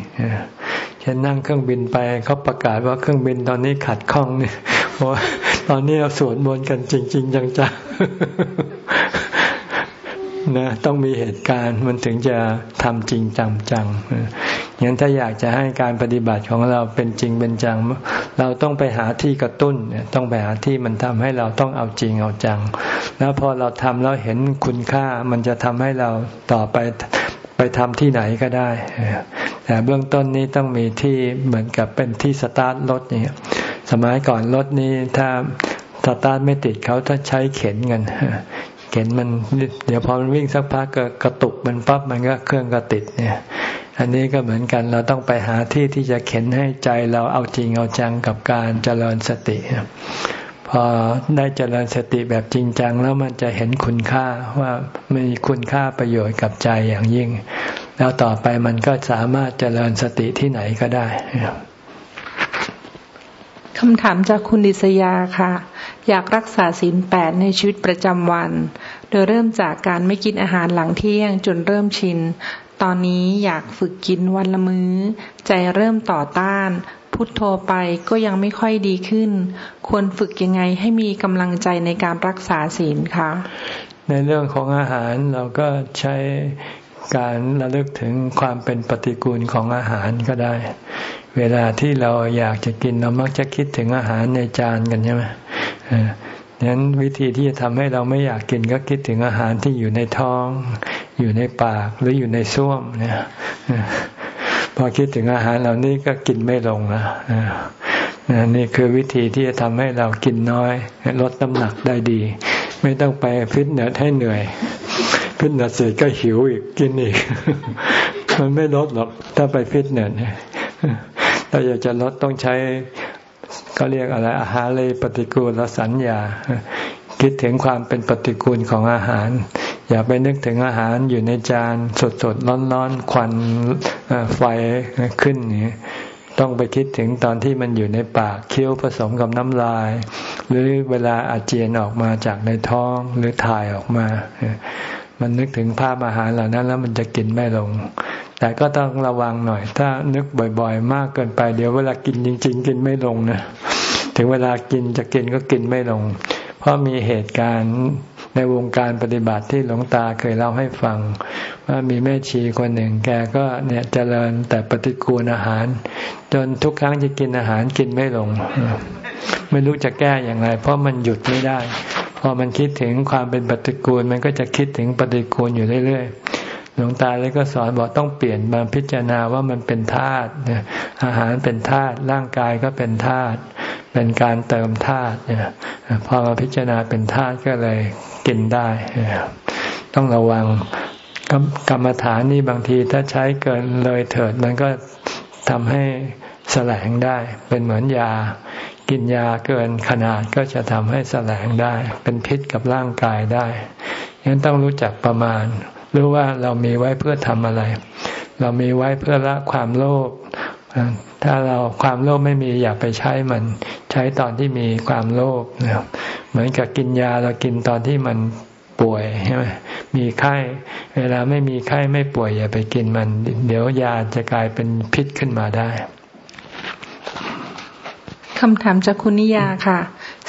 เช่นนั่งเครื่องบินไปเขาประกาศว่าเครื่องบินตอนนี้ขัดข้องเนี่เพราะตอนนี้เราสวดมนต์กันจริง ๆ จังๆ นะต้องมีเหตุการณ์มันถึงจะทำจริงจังจังงั้นถ้าอยากจะให้การปฏิบัติของเราเป็นจริงเป็นจัง เราต้องไปหาที่กระตุ้นต้องไปหาที่มันทำให้เราต้องเอาจริงเอาจัง แล้วพอเราทำแล้วเห็นคุณค่ามันจะทำให้เราต่อไปไปทำที่ไหนก็ได้ แต่เบื้องต้นนี้ต้องมีที่เหมือนกับเป็นที่สตาร์ทรถเนี่ยสมัยก่อนรถนี้ถ้าสตาร์ทไม่ติดเขาถ้าใช้เข็นกัน เข็นมันเดี๋ยวพอมันวิ่งสักพักก็กระตุกมันปั๊บมันก็เครื่องก็ติดเนี่ย อันนี้ก็เหมือนกันเราต้องไปหาที่ที่จะเข็นให้ใจเราเอาจริงเอาจังกับการเจริญสติพอได้เจริญสติแบบจริงจังแล้วมันจะเห็นคุณค่าว่ามีคุณค่าประโยชน์กับใจอย่างยิ่ง แล้วต่อไปมันก็สามารถเจริญสติที่ไหนก็ได้ค คำถามจากคุณดิษยาค่ะ อยากรักษาศีลแปดในชีวิตประจำวัน โดยเริ่มจากการไม่กินอาหารหลังเที่ยงจนเริ่มชิน ตอนนี้อยากฝึกกินวันละมือ้อ ใจเริ่มต่อต้าน พุทโธไปก็ยังไม่ค่อยดีขึ้น ควรฝึกยังไงให้มีกำลังใจในการรักษาศีลคะ ในเรื่องของอาหารเราก็ใช้การระลึกถึงความเป็นปฏิกูลของอาหารก็ได้ เวลาที่เราอยากจะกินเรามักจะคิดถึงอาหารในจานกันใช่ไหมดังนั้นวิธีที่จะทำให้เราไม่อยากกินก็คิดถึงอาหารที่อยู่ในท้อง อยู่ในปากหรืออยู่ในส้วมเนี่ยพอคิดถึงอาหารเหล่านี้ก็กินไม่ลงนะนี่คือวิธีที่จะทำให้เรากินน้อยลดน้ำหนักได้ดี ไม่ต้องไปฟิตเนสให้เหนื่อยฟิตเนสเสร็จก็หิวอีกกินอีก มันไม่ลดหรอกถ้าไปฟิตเนส ถ้าอยากจะลดต้องใช้ก็เรียกอะไรอาหารเลยปฏิกูลสัญญา คิดถึงความเป็นปฏิกูลของอาหาร อย่าไปนึกถึงอาหารอยู่ในจานสดสดร้อนร้อนควันไฟขึ้นนี่ต้องไปคิดถึงตอนที่มันอยู่ในปากเคี้ยวผสมกับน้ำลาย หรือเวลาอาเจียนออกมาจากในท้องหรือถ่ายออกมา มันนึกถึงภาพอาหารเหล่านั้นแล้วมันจะกินไม่ลง แต่ก็ต้องระวังหน่อย ถ้านึกบ่อยๆ มากเกินไป เดี๋ยวเวลากินจริง ๆ กินไม่ลงนะถึงเวลากินจะกินก็กินไม่ลง เพราะมีเหตุการณ์ในวงการปฏิบัติที่หลวงตาเคยเล่าให้ฟัง ว่ามีแม่ชีคนหนึ่ง แกก็เนี่ยเจริญแต่ปฏิกูลอาหาร จนทุกครั้งจะกินอาหารกินไม่ลง ไม่รู้จะแก้อย่างไร เพราะมันหยุดไม่ได้ พอมันคิดถึงความเป็นปฏิกูล มันก็จะคิดถึงปฏิกูลอยู่เรื่อยๆ หลวงตาเลยก็สอนบอกต้องเปลี่ยนมาพิจารณาว่ามันเป็นธาตุอาหารเป็นธาตุร่างกายก็เป็นธาตุเป็นการเติมธาตุเนี่ยพอมาพิจารณาเป็นธาตุก็เลยกินได้ ต้องระวังกรรมฐานนี่บางทีถ้าใช้เกินเลยเถิด มันก็ทำให้แสลงได้ เป็นเหมือนยา กินยาเกินขนาดก็จะทำให้แสลงได้ เป็นพิษกับร่างกายได้ฉะนั้นต้องรู้จักประมาณ รู้ว่าเรามีไว้เพื่อทำอะไร เรามีไว้เพื่อละความโลภถ้าเราความโลภไม่มีอย่าไปใช้มัน ใช้ตอนที่มีความโลภเหมือนกับกินยาเรากินตอนที่มันป่วยใช่ไหมมีไข้ เวลาไม่มีไข้ไม่ป่วยอย่าไปกินมัน เดี๋ยวยาจะกลายเป็นพิษขึ้นมาได้คำถามจากคุณนิยาค่ะ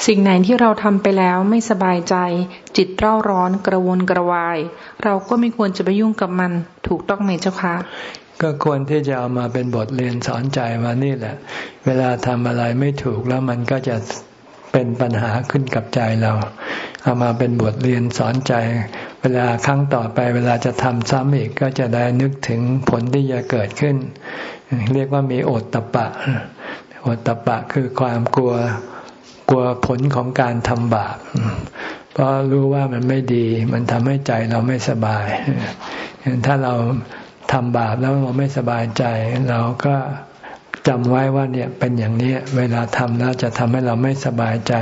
สิ่งไหนที่เราทำไปแล้วไม่สบายใจ จิตเร่าร้อนกระวนกระวาย เราก็ไม่ควรจะไปยุ่งกับมันถูกต้องไหมเจ้าคะก็ควรที่จะเอามาเป็นบทเรียนสอนใจว่านี่แหละ เวลาทำอะไรไม่ถูกแล้วมันก็จะเป็นปัญหาขึ้นกับใจเรา เอามาเป็นบทเรียนสอนใจ เวลาครั้งต่อไป เวลาจะทำซ้ำอีกก็จะได้นึกถึงผลที่จะเกิดขึ้น เรียกว่ามีโอตตะปะโอตตะปะคือความกลัว กลัวผลของการทำบาปเพราะรู้ว่ามันไม่ดี มันทำให้ใจเราไม่สบายถ้าเราทำบาปแล้วเราไม่สบายใจ เราก็จำไว้ว่าเนี่ยเป็นอย่างนี้เวลาทำแล้วจะทำให้เราไม่สบายใจ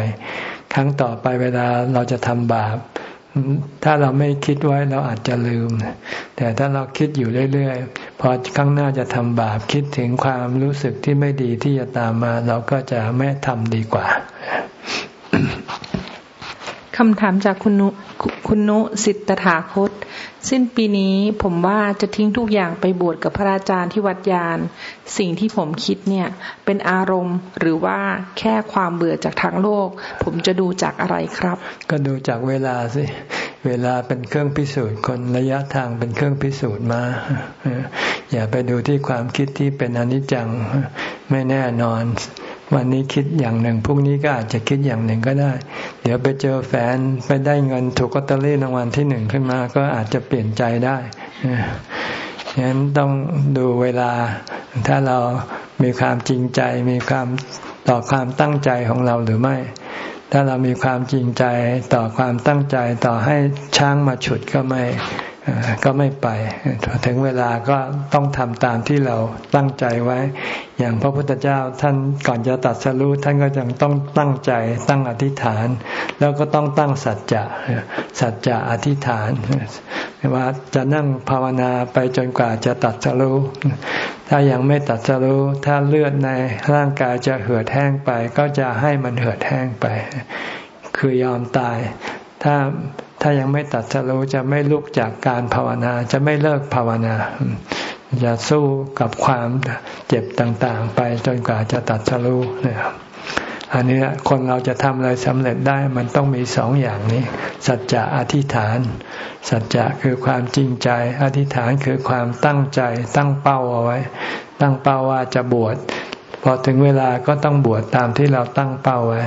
ครั้งต่อไปเวลาเราจะทำบาป ถ้าเราไม่คิดไว้เราอาจจะลืม แต่ถ้าเราคิดอยู่เรื่อยๆ พอข้างหน้าจะทำบาปคิดถึงความรู้สึกที่ไม่ดีที่จะตามมา เราก็จะไม่ทำดีกว่า คำถามจากคุณนุคุณนุสิทธถาคต สิ้นปีนี้ผมว่าจะทิ้งทุกอย่างไปบวชกับพระอาจารย์ที่วัดยาน สิ่งที่ผมคิดเนี่ย เป็นอารมณ์หรือว่าแค่ความเบื่อจากทางโลก ผมจะดูจากอะไรครับ ก็ดูจากเวลาสิ เวลาเป็นเครื่องพิสูจน์คนระยะทางเป็นเครื่องพิสูจน์มา อย่าไปดูที่ความคิดที่เป็นอนิจจังไม่แน่นอน วันนี้คิดอย่างหนึ่งพรุ่งนี้ก็อาจจะคิดอย่างหนึ่งก็ได้ เดี๋ยวไปเจอแฟนไปได้เงินถูกกอตเตอรี่รางวัลที่หนึ่งขึ้นมา ก็อาจจะเปลี่ยนใจได้ฉะนั้นต้องดูเวลา ถ้าเรามีความจริงใจ มีความต่อความตั้งใจของเราหรือไม่ ถ้าเรามีความจริงใจต่อความตั้งใจต่อให้ช้างมาฉุดก็ไม่ ก็ไม่ไป ถึงเวลาก็ต้องทำตามที่เราตั้งใจไว้ อย่างพระพุทธเจ้าท่านก่อนจะตัดสรู้ท่านก็ยังต้องตั้งใจตั้งอธิษฐาน แล้วก็ต้องตั้งสัจจะสัจจะอธิษฐานว่าจะนั่งภาวนาไปจนกว่าจะตัดสรู้ถ้ายังไม่ตัดสรู้ถ้าเลือดในร่างกายจะเหือดแห้งไป ก็จะให้มันเหือดแห้งไป คือยอมตาย ถ้า ถ้ายังไม่ตัดสรู้จะไม่ลุกจากการภาวนา จะไม่เลิกภาวนา จะสู้กับความเจ็บต่างๆ ไปจนกว่าจะตัดสรู้เนี่ยอันนี้คนเราจะทำอะไรสำเร็จได้มันต้องมีสองอย่างนี้ สัจจะอธิษฐาน สัจจะคือความจริงใจ อธิษฐานคือความตั้งใจ ตั้งเป้าเอาไว้ ตั้งเป้าว่าจะบวชพอถึงเวลาก็ต้องบวชตามที่เราตั้งเป้าไว้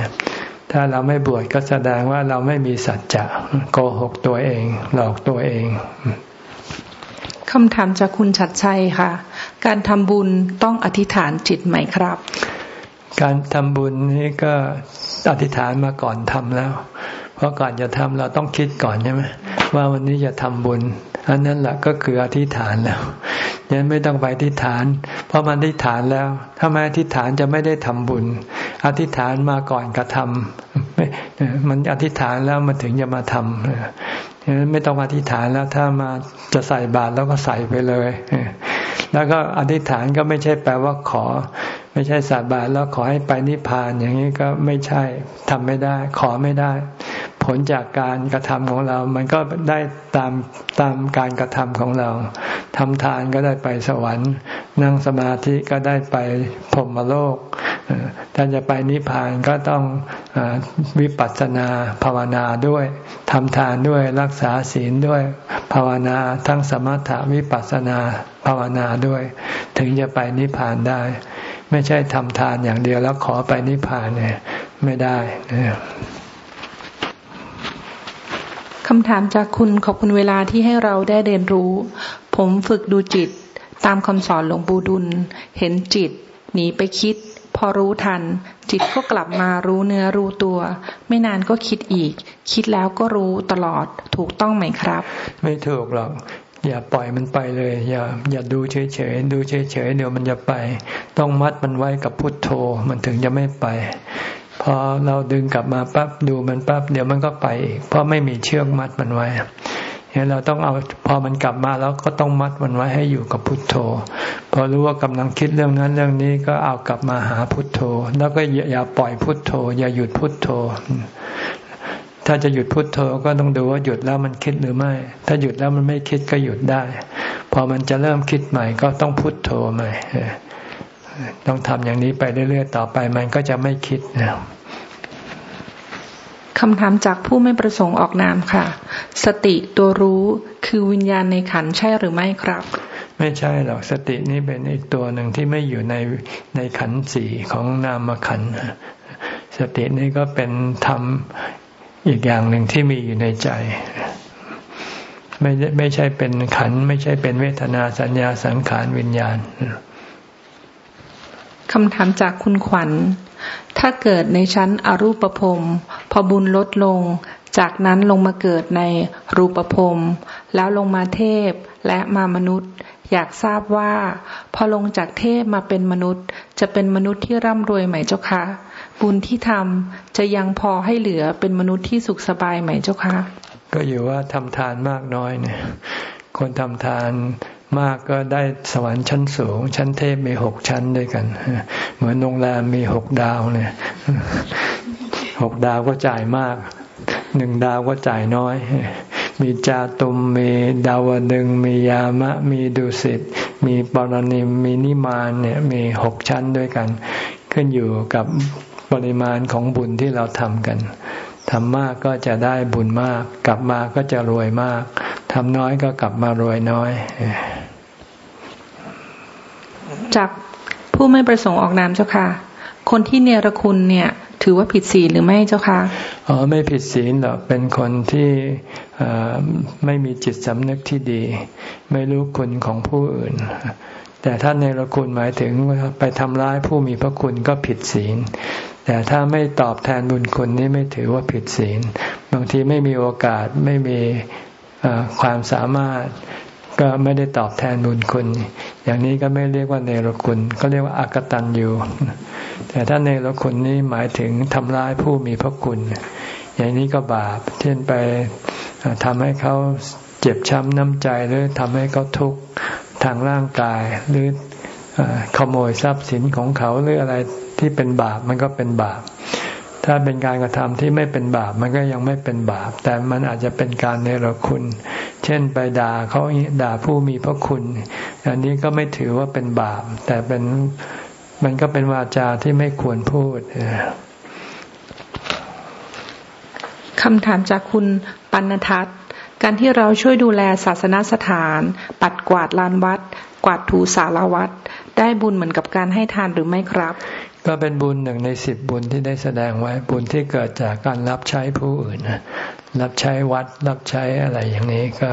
ถ้าเราไม่บวชก็แสดงว่าเราไม่มีสัจจะโกหกตัวเอง หลอกตัวเองคำถามจากคุณชัดชัยค่ะ การทำบุญต้องอธิษฐานจิตไหมครับ การทำบุญนี้ก็อธิษฐานมาก่อนทำแล้ว เพราะก่อนจะทำเราต้องคิดก่อนใช่ไหมว่าวันนี้จะทำบุญอันนั้นแหละก็คืออธิษฐานแล้วยังไม่ต้องไปอธิษฐาน เพราะมันอธิษฐานแล้ว ถ้าไม่อธิษฐานจะไม่ได้ทำบุญ อธิษฐานมาก่อนกระทำมันอธิษฐานแล้วมันถึงจะมาทำไม่ต้องอธิษฐานแล้วถ้ามาจะใส่บาตรแล้วก็ใส่ไปเลยแล้วก็อธิษฐานก็ไม่ใช่แปลว่าขอ ไม่ใช่สาบานแล้วขอให้ไปนิพพานอย่างนี้ก็ไม่ใช่ทำไม่ได้ ขอไม่ได้ ผลจากการกระทำของเรา มันก็ได้ตามตามการกระทำของเราทำทานก็ได้ไปสวรรค์ นั่งสมาธิก็ได้ไปพรหมโลก ถ้าจะไปนิพพานก็ต้องอวิปัสสนาภาวนาด้วยทำทานด้วยรักษาศีลด้วย ภาวนาทั้งสมถะวิปัสสนาภาวนาด้วย ถึงจะไปนิพพานได้ ไม่ใช่ทำทานอย่างเดียวแล้วขอไปนิพพานเนี่ยไม่ได้ คำถามจากคุณขอบคุณเวลาที่ให้เราได้เรียนรู้ ผมฝึกดูจิตตามคำสอนหลวงปู่ดุล เห็นจิต หนีไปคิด พอรู้ทัน จิตก็กลับมารู้เนื้อรู้ตัว ไม่นานก็คิดอีก คิดแล้วก็รู้ตลอดถูกต้องไหมครับ ไม่ถูกหรอกอย่าปล่อยมันไปเลย อย่าอย่าดูเฉยๆดูเฉยๆเดี๋ยวมันจะไป ต้องมัดมันไว้กับพุทโธมันถึงจะไม่ไป พอเราดึงกลับมาปั๊บดูมันปั๊บเดี๋ยวมันก็ไปอีก เพราะไม่มีเชือกมัดมันไว้เห็นเราต้องเอาพอมันกลับมาแล้วก็ต้องมัดมันไว้ให้อยู่กับพุทโธ พอรู้ว่ากำลังคิดเรื่องนั้นเรื่องนี้ก็เอากลับมาหาพุทโธ แล้วก็อย่าปล่อยพุทโธ อย่าหยุดพุทโธ ถ้าจะหยุดพุทโธก็ต้องดูว่าหยุดแล้วมันคิดหรือไม่ ถ้าหยุดแล้วมันไม่คิดก็หยุดได้ พอมันจะเริ่มคิดใหม่ก็ต้องพุทโธใหม่ ต้องทำอย่างนี้ไปเรื่อยๆต่อไปมันก็จะไม่คิดนะคำถามจากผู้ไม่ประสงค์ออกนามค่ะ สติตัวรู้คือวิญญาณในขันใช่หรือไม่ครับ ไม่ใช่หรอกสตินี้เป็นอีกตัวหนึ่งที่ไม่อยู่ในในขันสี่ของนามขันสตินี้ก็เป็นธรรมอีกอย่างหนึ่งที่มีอยู่ในใจ ไม่ไม่ใช่เป็นขันไม่ใช่เป็นเวทนาสัญญาสังขารวิญญาณ คำถามจากคุณขวัญ ถ้าเกิดในชั้นอรูปภพพอบุญลดลง จากนั้นลงมาเกิดในรูปภพแล้วลงมาเทพและมามนุษย์ อยากทราบว่า พอลงจากเทพมาเป็นมนุษย์ จะเป็นมนุษย์ที่ร่ำรวยไหมเจ้าคะ บุญที่ทำจะยังพอให้เหลือเป็นมนุษย์ที่สุขสบายไหมเจ้าคะ ก็อยู่ว่าทำทานมากน้อยเนี่ยคนทำทาน มากก็ได้สวรรค์ชั้นสูง ชั้นเทพมีหกชั้นด้วยกัน เหมือนโรงแรมมีหกดาวเนี่ยหกดาวก็จ่ายมากหนึ่งดาวก็จ่ายน้อย มีจาตุมมีดาวดึงมียามะ มีดุสิตมีปรนิมมีนิมานเนี่ยมีหกชั้นด้วยกัน ขึ้นอยู่กับปริมาณของบุญที่เราทำกันทำมากก็จะได้บุญมาก กลับมาก็จะรวยมากทำน้อยก็กลับมารวยน้อย จากผู้ไม่ประสงค์ออกนามเจ้าค่ะ คนที่เนรคุณเนี่ย ถือว่าผิดศีลหรือไม่เจ้าค่ะอ๋อไม่ผิดศีลหรอกเป็นคนที่ไม่มีจิตสำนึกที่ดี ไม่รู้คุณของผู้อื่น แต่ถ้าเนรคุณหมายถึงไปทำร้ายผู้มีพระคุณก็ผิดศีลแต่ถ้าไม่ตอบแทนบุญคุณนี่ไม่ถือว่าผิดศีล บางทีไม่มีโอกาสไม่มีความสามารถ ก็ไม่ได้ตอบแทนบุญคุณ อย่างนี้ก็ไม่เรียกว่าเนรคุณก็เรียกว่าอากตันอยู่แต่ถ้าเนรคุณนี้หมายถึงทำร้ายผู้มีพระคุณ อย่างนี้ก็บาปเช่นไปทำให้เขาเจ็บช้ำน้ำใจหรือทำให้เขาทุกข์ทางร่างกาย หรือขโมยทรัพย์สินของเขาหรืออะไรที่เป็นบาปมันก็เป็นบาป ถ้าเป็นการกระทำที่ไม่เป็นบาปมันก็ยังไม่เป็นบาป แต่มันอาจจะเป็นการเนรคุณ เช่นไปด่าเขาด่าผู้มีพระคุณ อันนี้ก็ไม่ถือว่าเป็นบาป แต่เป็นมันก็เป็นวาจาที่ไม่ควรพูดคำถามจากคุณปัณทัศน์การที่เราช่วยดูแลศาสนสถาน ปัดกวาดลานวัด กวาดถูสารวัด ได้บุญเหมือนกับการให้ทานหรือไม่ครับ ก็เป็นบุญหนึ่งในสิบบุญที่ได้แสดงไว้บุญที่เกิดจากการรับใช้ผู้อื่นรับใช้วัด รับใช้อะไรอย่างนี้ก็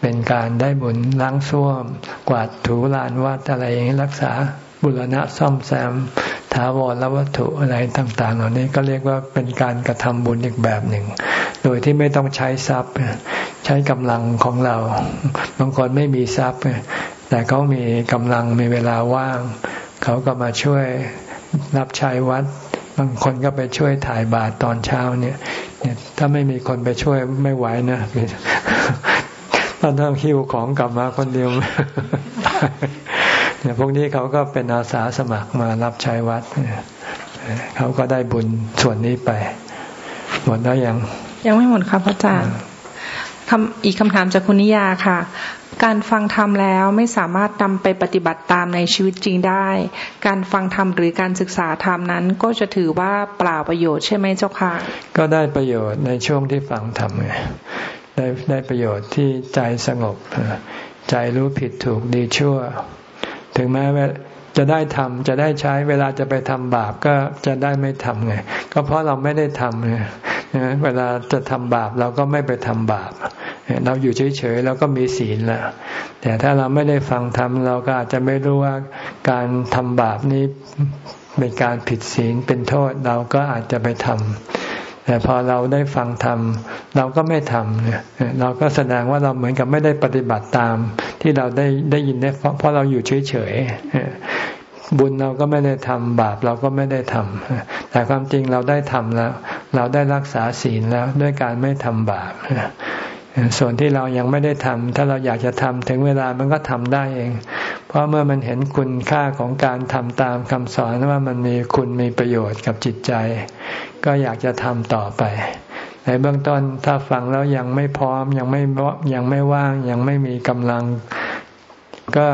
เป็นการได้บุญล้างส้วม กวาดถูลานวัดอะไรอย่างนี้รักษาบุรณะซ่อมแซมถาวรและวัตถุอะไรต่างๆ เหล่านี้ก็เรียกว่าเป็นการกระทำบุญอีกแบบหนึ่ง โดยที่ไม่ต้องใช้ทรัพย์ ใช้กำลังของเราบางคนไม่มีทรัพย์ แต่เขามีกำลังมีเวลาว่าง เขาก็มาช่วย รับใช้วัด บางคนก็ไปช่วยถ่ายบาตรตอนเช้าเนี่ย เนี่ย ถ้าไม่มีคนไปช่วยไม่ไหวนะตอนต้องคิวของกลับมาคนเดียวเนี่ยพวกนี้เขาก็เป็นอาสาสมัครมารับใช้วัดเขาก็ได้บุญส่วนนี้ไป หมดแล้วยัง ยังไม่หมดครับอาจารย์ อีกคำถามจากคุณนิยาค่ะ การฟังธรรมแล้วไม่สามารถนำไปปฏิบัติตามในชีวิตจริงได้ การฟังธรรมหรือการศึกษาธรรมนั้น ก็จะถือว่าเปล่าประโยชน์ใช่ไหมเจ้าค่ะ ก็ได้ประโยชน์ในช่วงที่ฟังธรรมไงได้ได้ประโยชน์ที่ใจสงบ ใจรู้ผิดถูกดีชั่ว ถึงแม้ว่า จะได้ทำจะได้ใช้เวลาจะไปทำบาปก็จะได้ไม่ทำไง ก็เพราะเราไม่ได้ทำไงเวลาจะทำบาปเราก็ไม่ไปทำบาป เราอยู่เฉยๆเราก็มีศีลล้วแต่ถ้าเราไม่ได้ฟังธรรมเราก็อาจจะไม่รู้ว่าการทำบาปนี้เป็นการผิดศีลเป็นโทษเราก็อาจจะไปทำแต่พอเราได้ฟังธรรมเราก็ไม่ทำเนี่ยเราก็แสดงว่าเราเหมือนกับไม่ได้ปฏิบัติตาม ที่เราได้ได้ยินได้เพราะเราอยู่เฉยๆบุญเราก็ไม่ได้ทำบาปเราก็ไม่ได้ทำแต่ความจริงเราได้ทำแล้ว เราได้รักษาศีลแล้วด้วยการไม่ทำบาปส่วนที่เรายังไม่ได้ทำถ้าเราอยากจะทำถึงเวลามันก็ทำได้เอง เพราะเมื่อมันเห็นคุณค่าของการทำตามคำสอนว่ามันมีคุณมีประโยชน์กับจิตใจ ก็อยากจะทำต่อไป ในเบื้องต้นถ้าฟังแล้วยังไม่พร้อมยังไม่ยังไม่ว่างยังไม่มีกำลัง ก็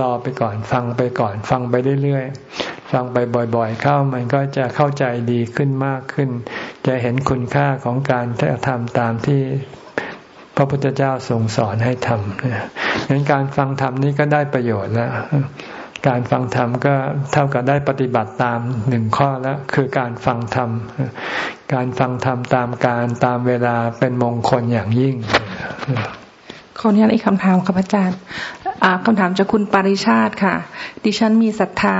รอไปก่อนฟังไปก่อน ฟังไปเรื่อยๆฟังไปบ่อยๆ เข้ามันก็จะเข้าใจดีขึ้นมากขึ้น จะเห็นคุณค่าของการทำตามที่พระพุทธเจ้าทรงสอนให้ทำงั้นการฟังธรรมนี้ก็ได้ประโยชน์แล้ว การฟังธรรมก็เท่ากับได้ปฏิบัติตามหนึ่งข้อแล้วคือการฟังธรรม การฟังธรรมตามการตามเวลาเป็นมงคลอย่างยิ่งขออนุญาตอีกคำถามครับอาจารย์คำถามจากคุณปริชาติค่ะ ดิฉันมีศรัทธา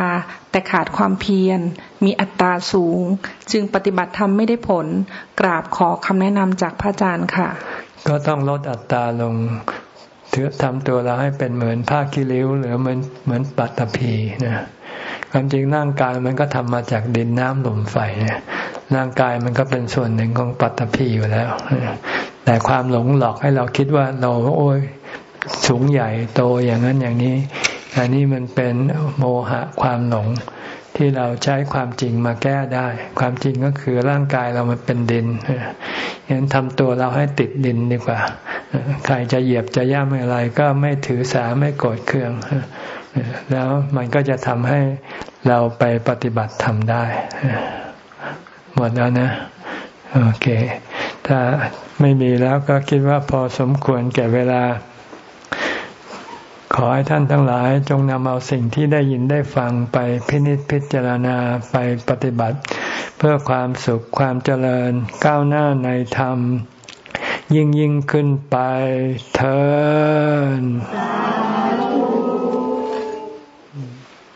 แต่ขาดความเพียร มีอัตราสูง จึงปฏิบัติธรรมไม่ได้ผล กราบขอคำแนะนำจากพระอาจารย์ค่ะ ก็ต้องลดอัตราลง ถือทำตัวเราให้เป็นเหมือนผ้ากิริ้ว หรือเหมือนเหมือนปัตตภีนะความจริงร่างกายมันก็ทำมาจากดินน้ำลมไฟเนี่ยร่างกายมันก็เป็นส่วนหนึ่งของปัตตภีอยู่แล้ว แต่ความหลงหลอกให้เราคิดว่าเราโอ้ยสูงใหญ่โตอย่างนั้นอย่างนี้อันนี้มันเป็นโมหะความหลง ที่เราใช้ความจริงมาแก้ได้ ความจริงก็คือร่างกายเรามันเป็นดินฉะนั้นทำตัวเราให้ติดดินดีกว่า ใครจะเหยียบจะย่ำอะไรก็ไม่ถือสาไม่โกรธเคือง แล้วมันก็จะทำให้เราไปปฏิบัติทำได้ หมดแล้วนะ โอเค ถ้าไม่มีแล้วก็คิดว่าพอสมควรแก่เวลา ขอให้ท่านทั้งหลายจงนำเอาสิ่งที่ได้ยินได้ฟังไปพินิจพิจารณาไปปฏิบัติ เพื่อความสุขความเจริญก้าวหน้าในธรรม ยิ่งยิ่งขึ้นไปเถิด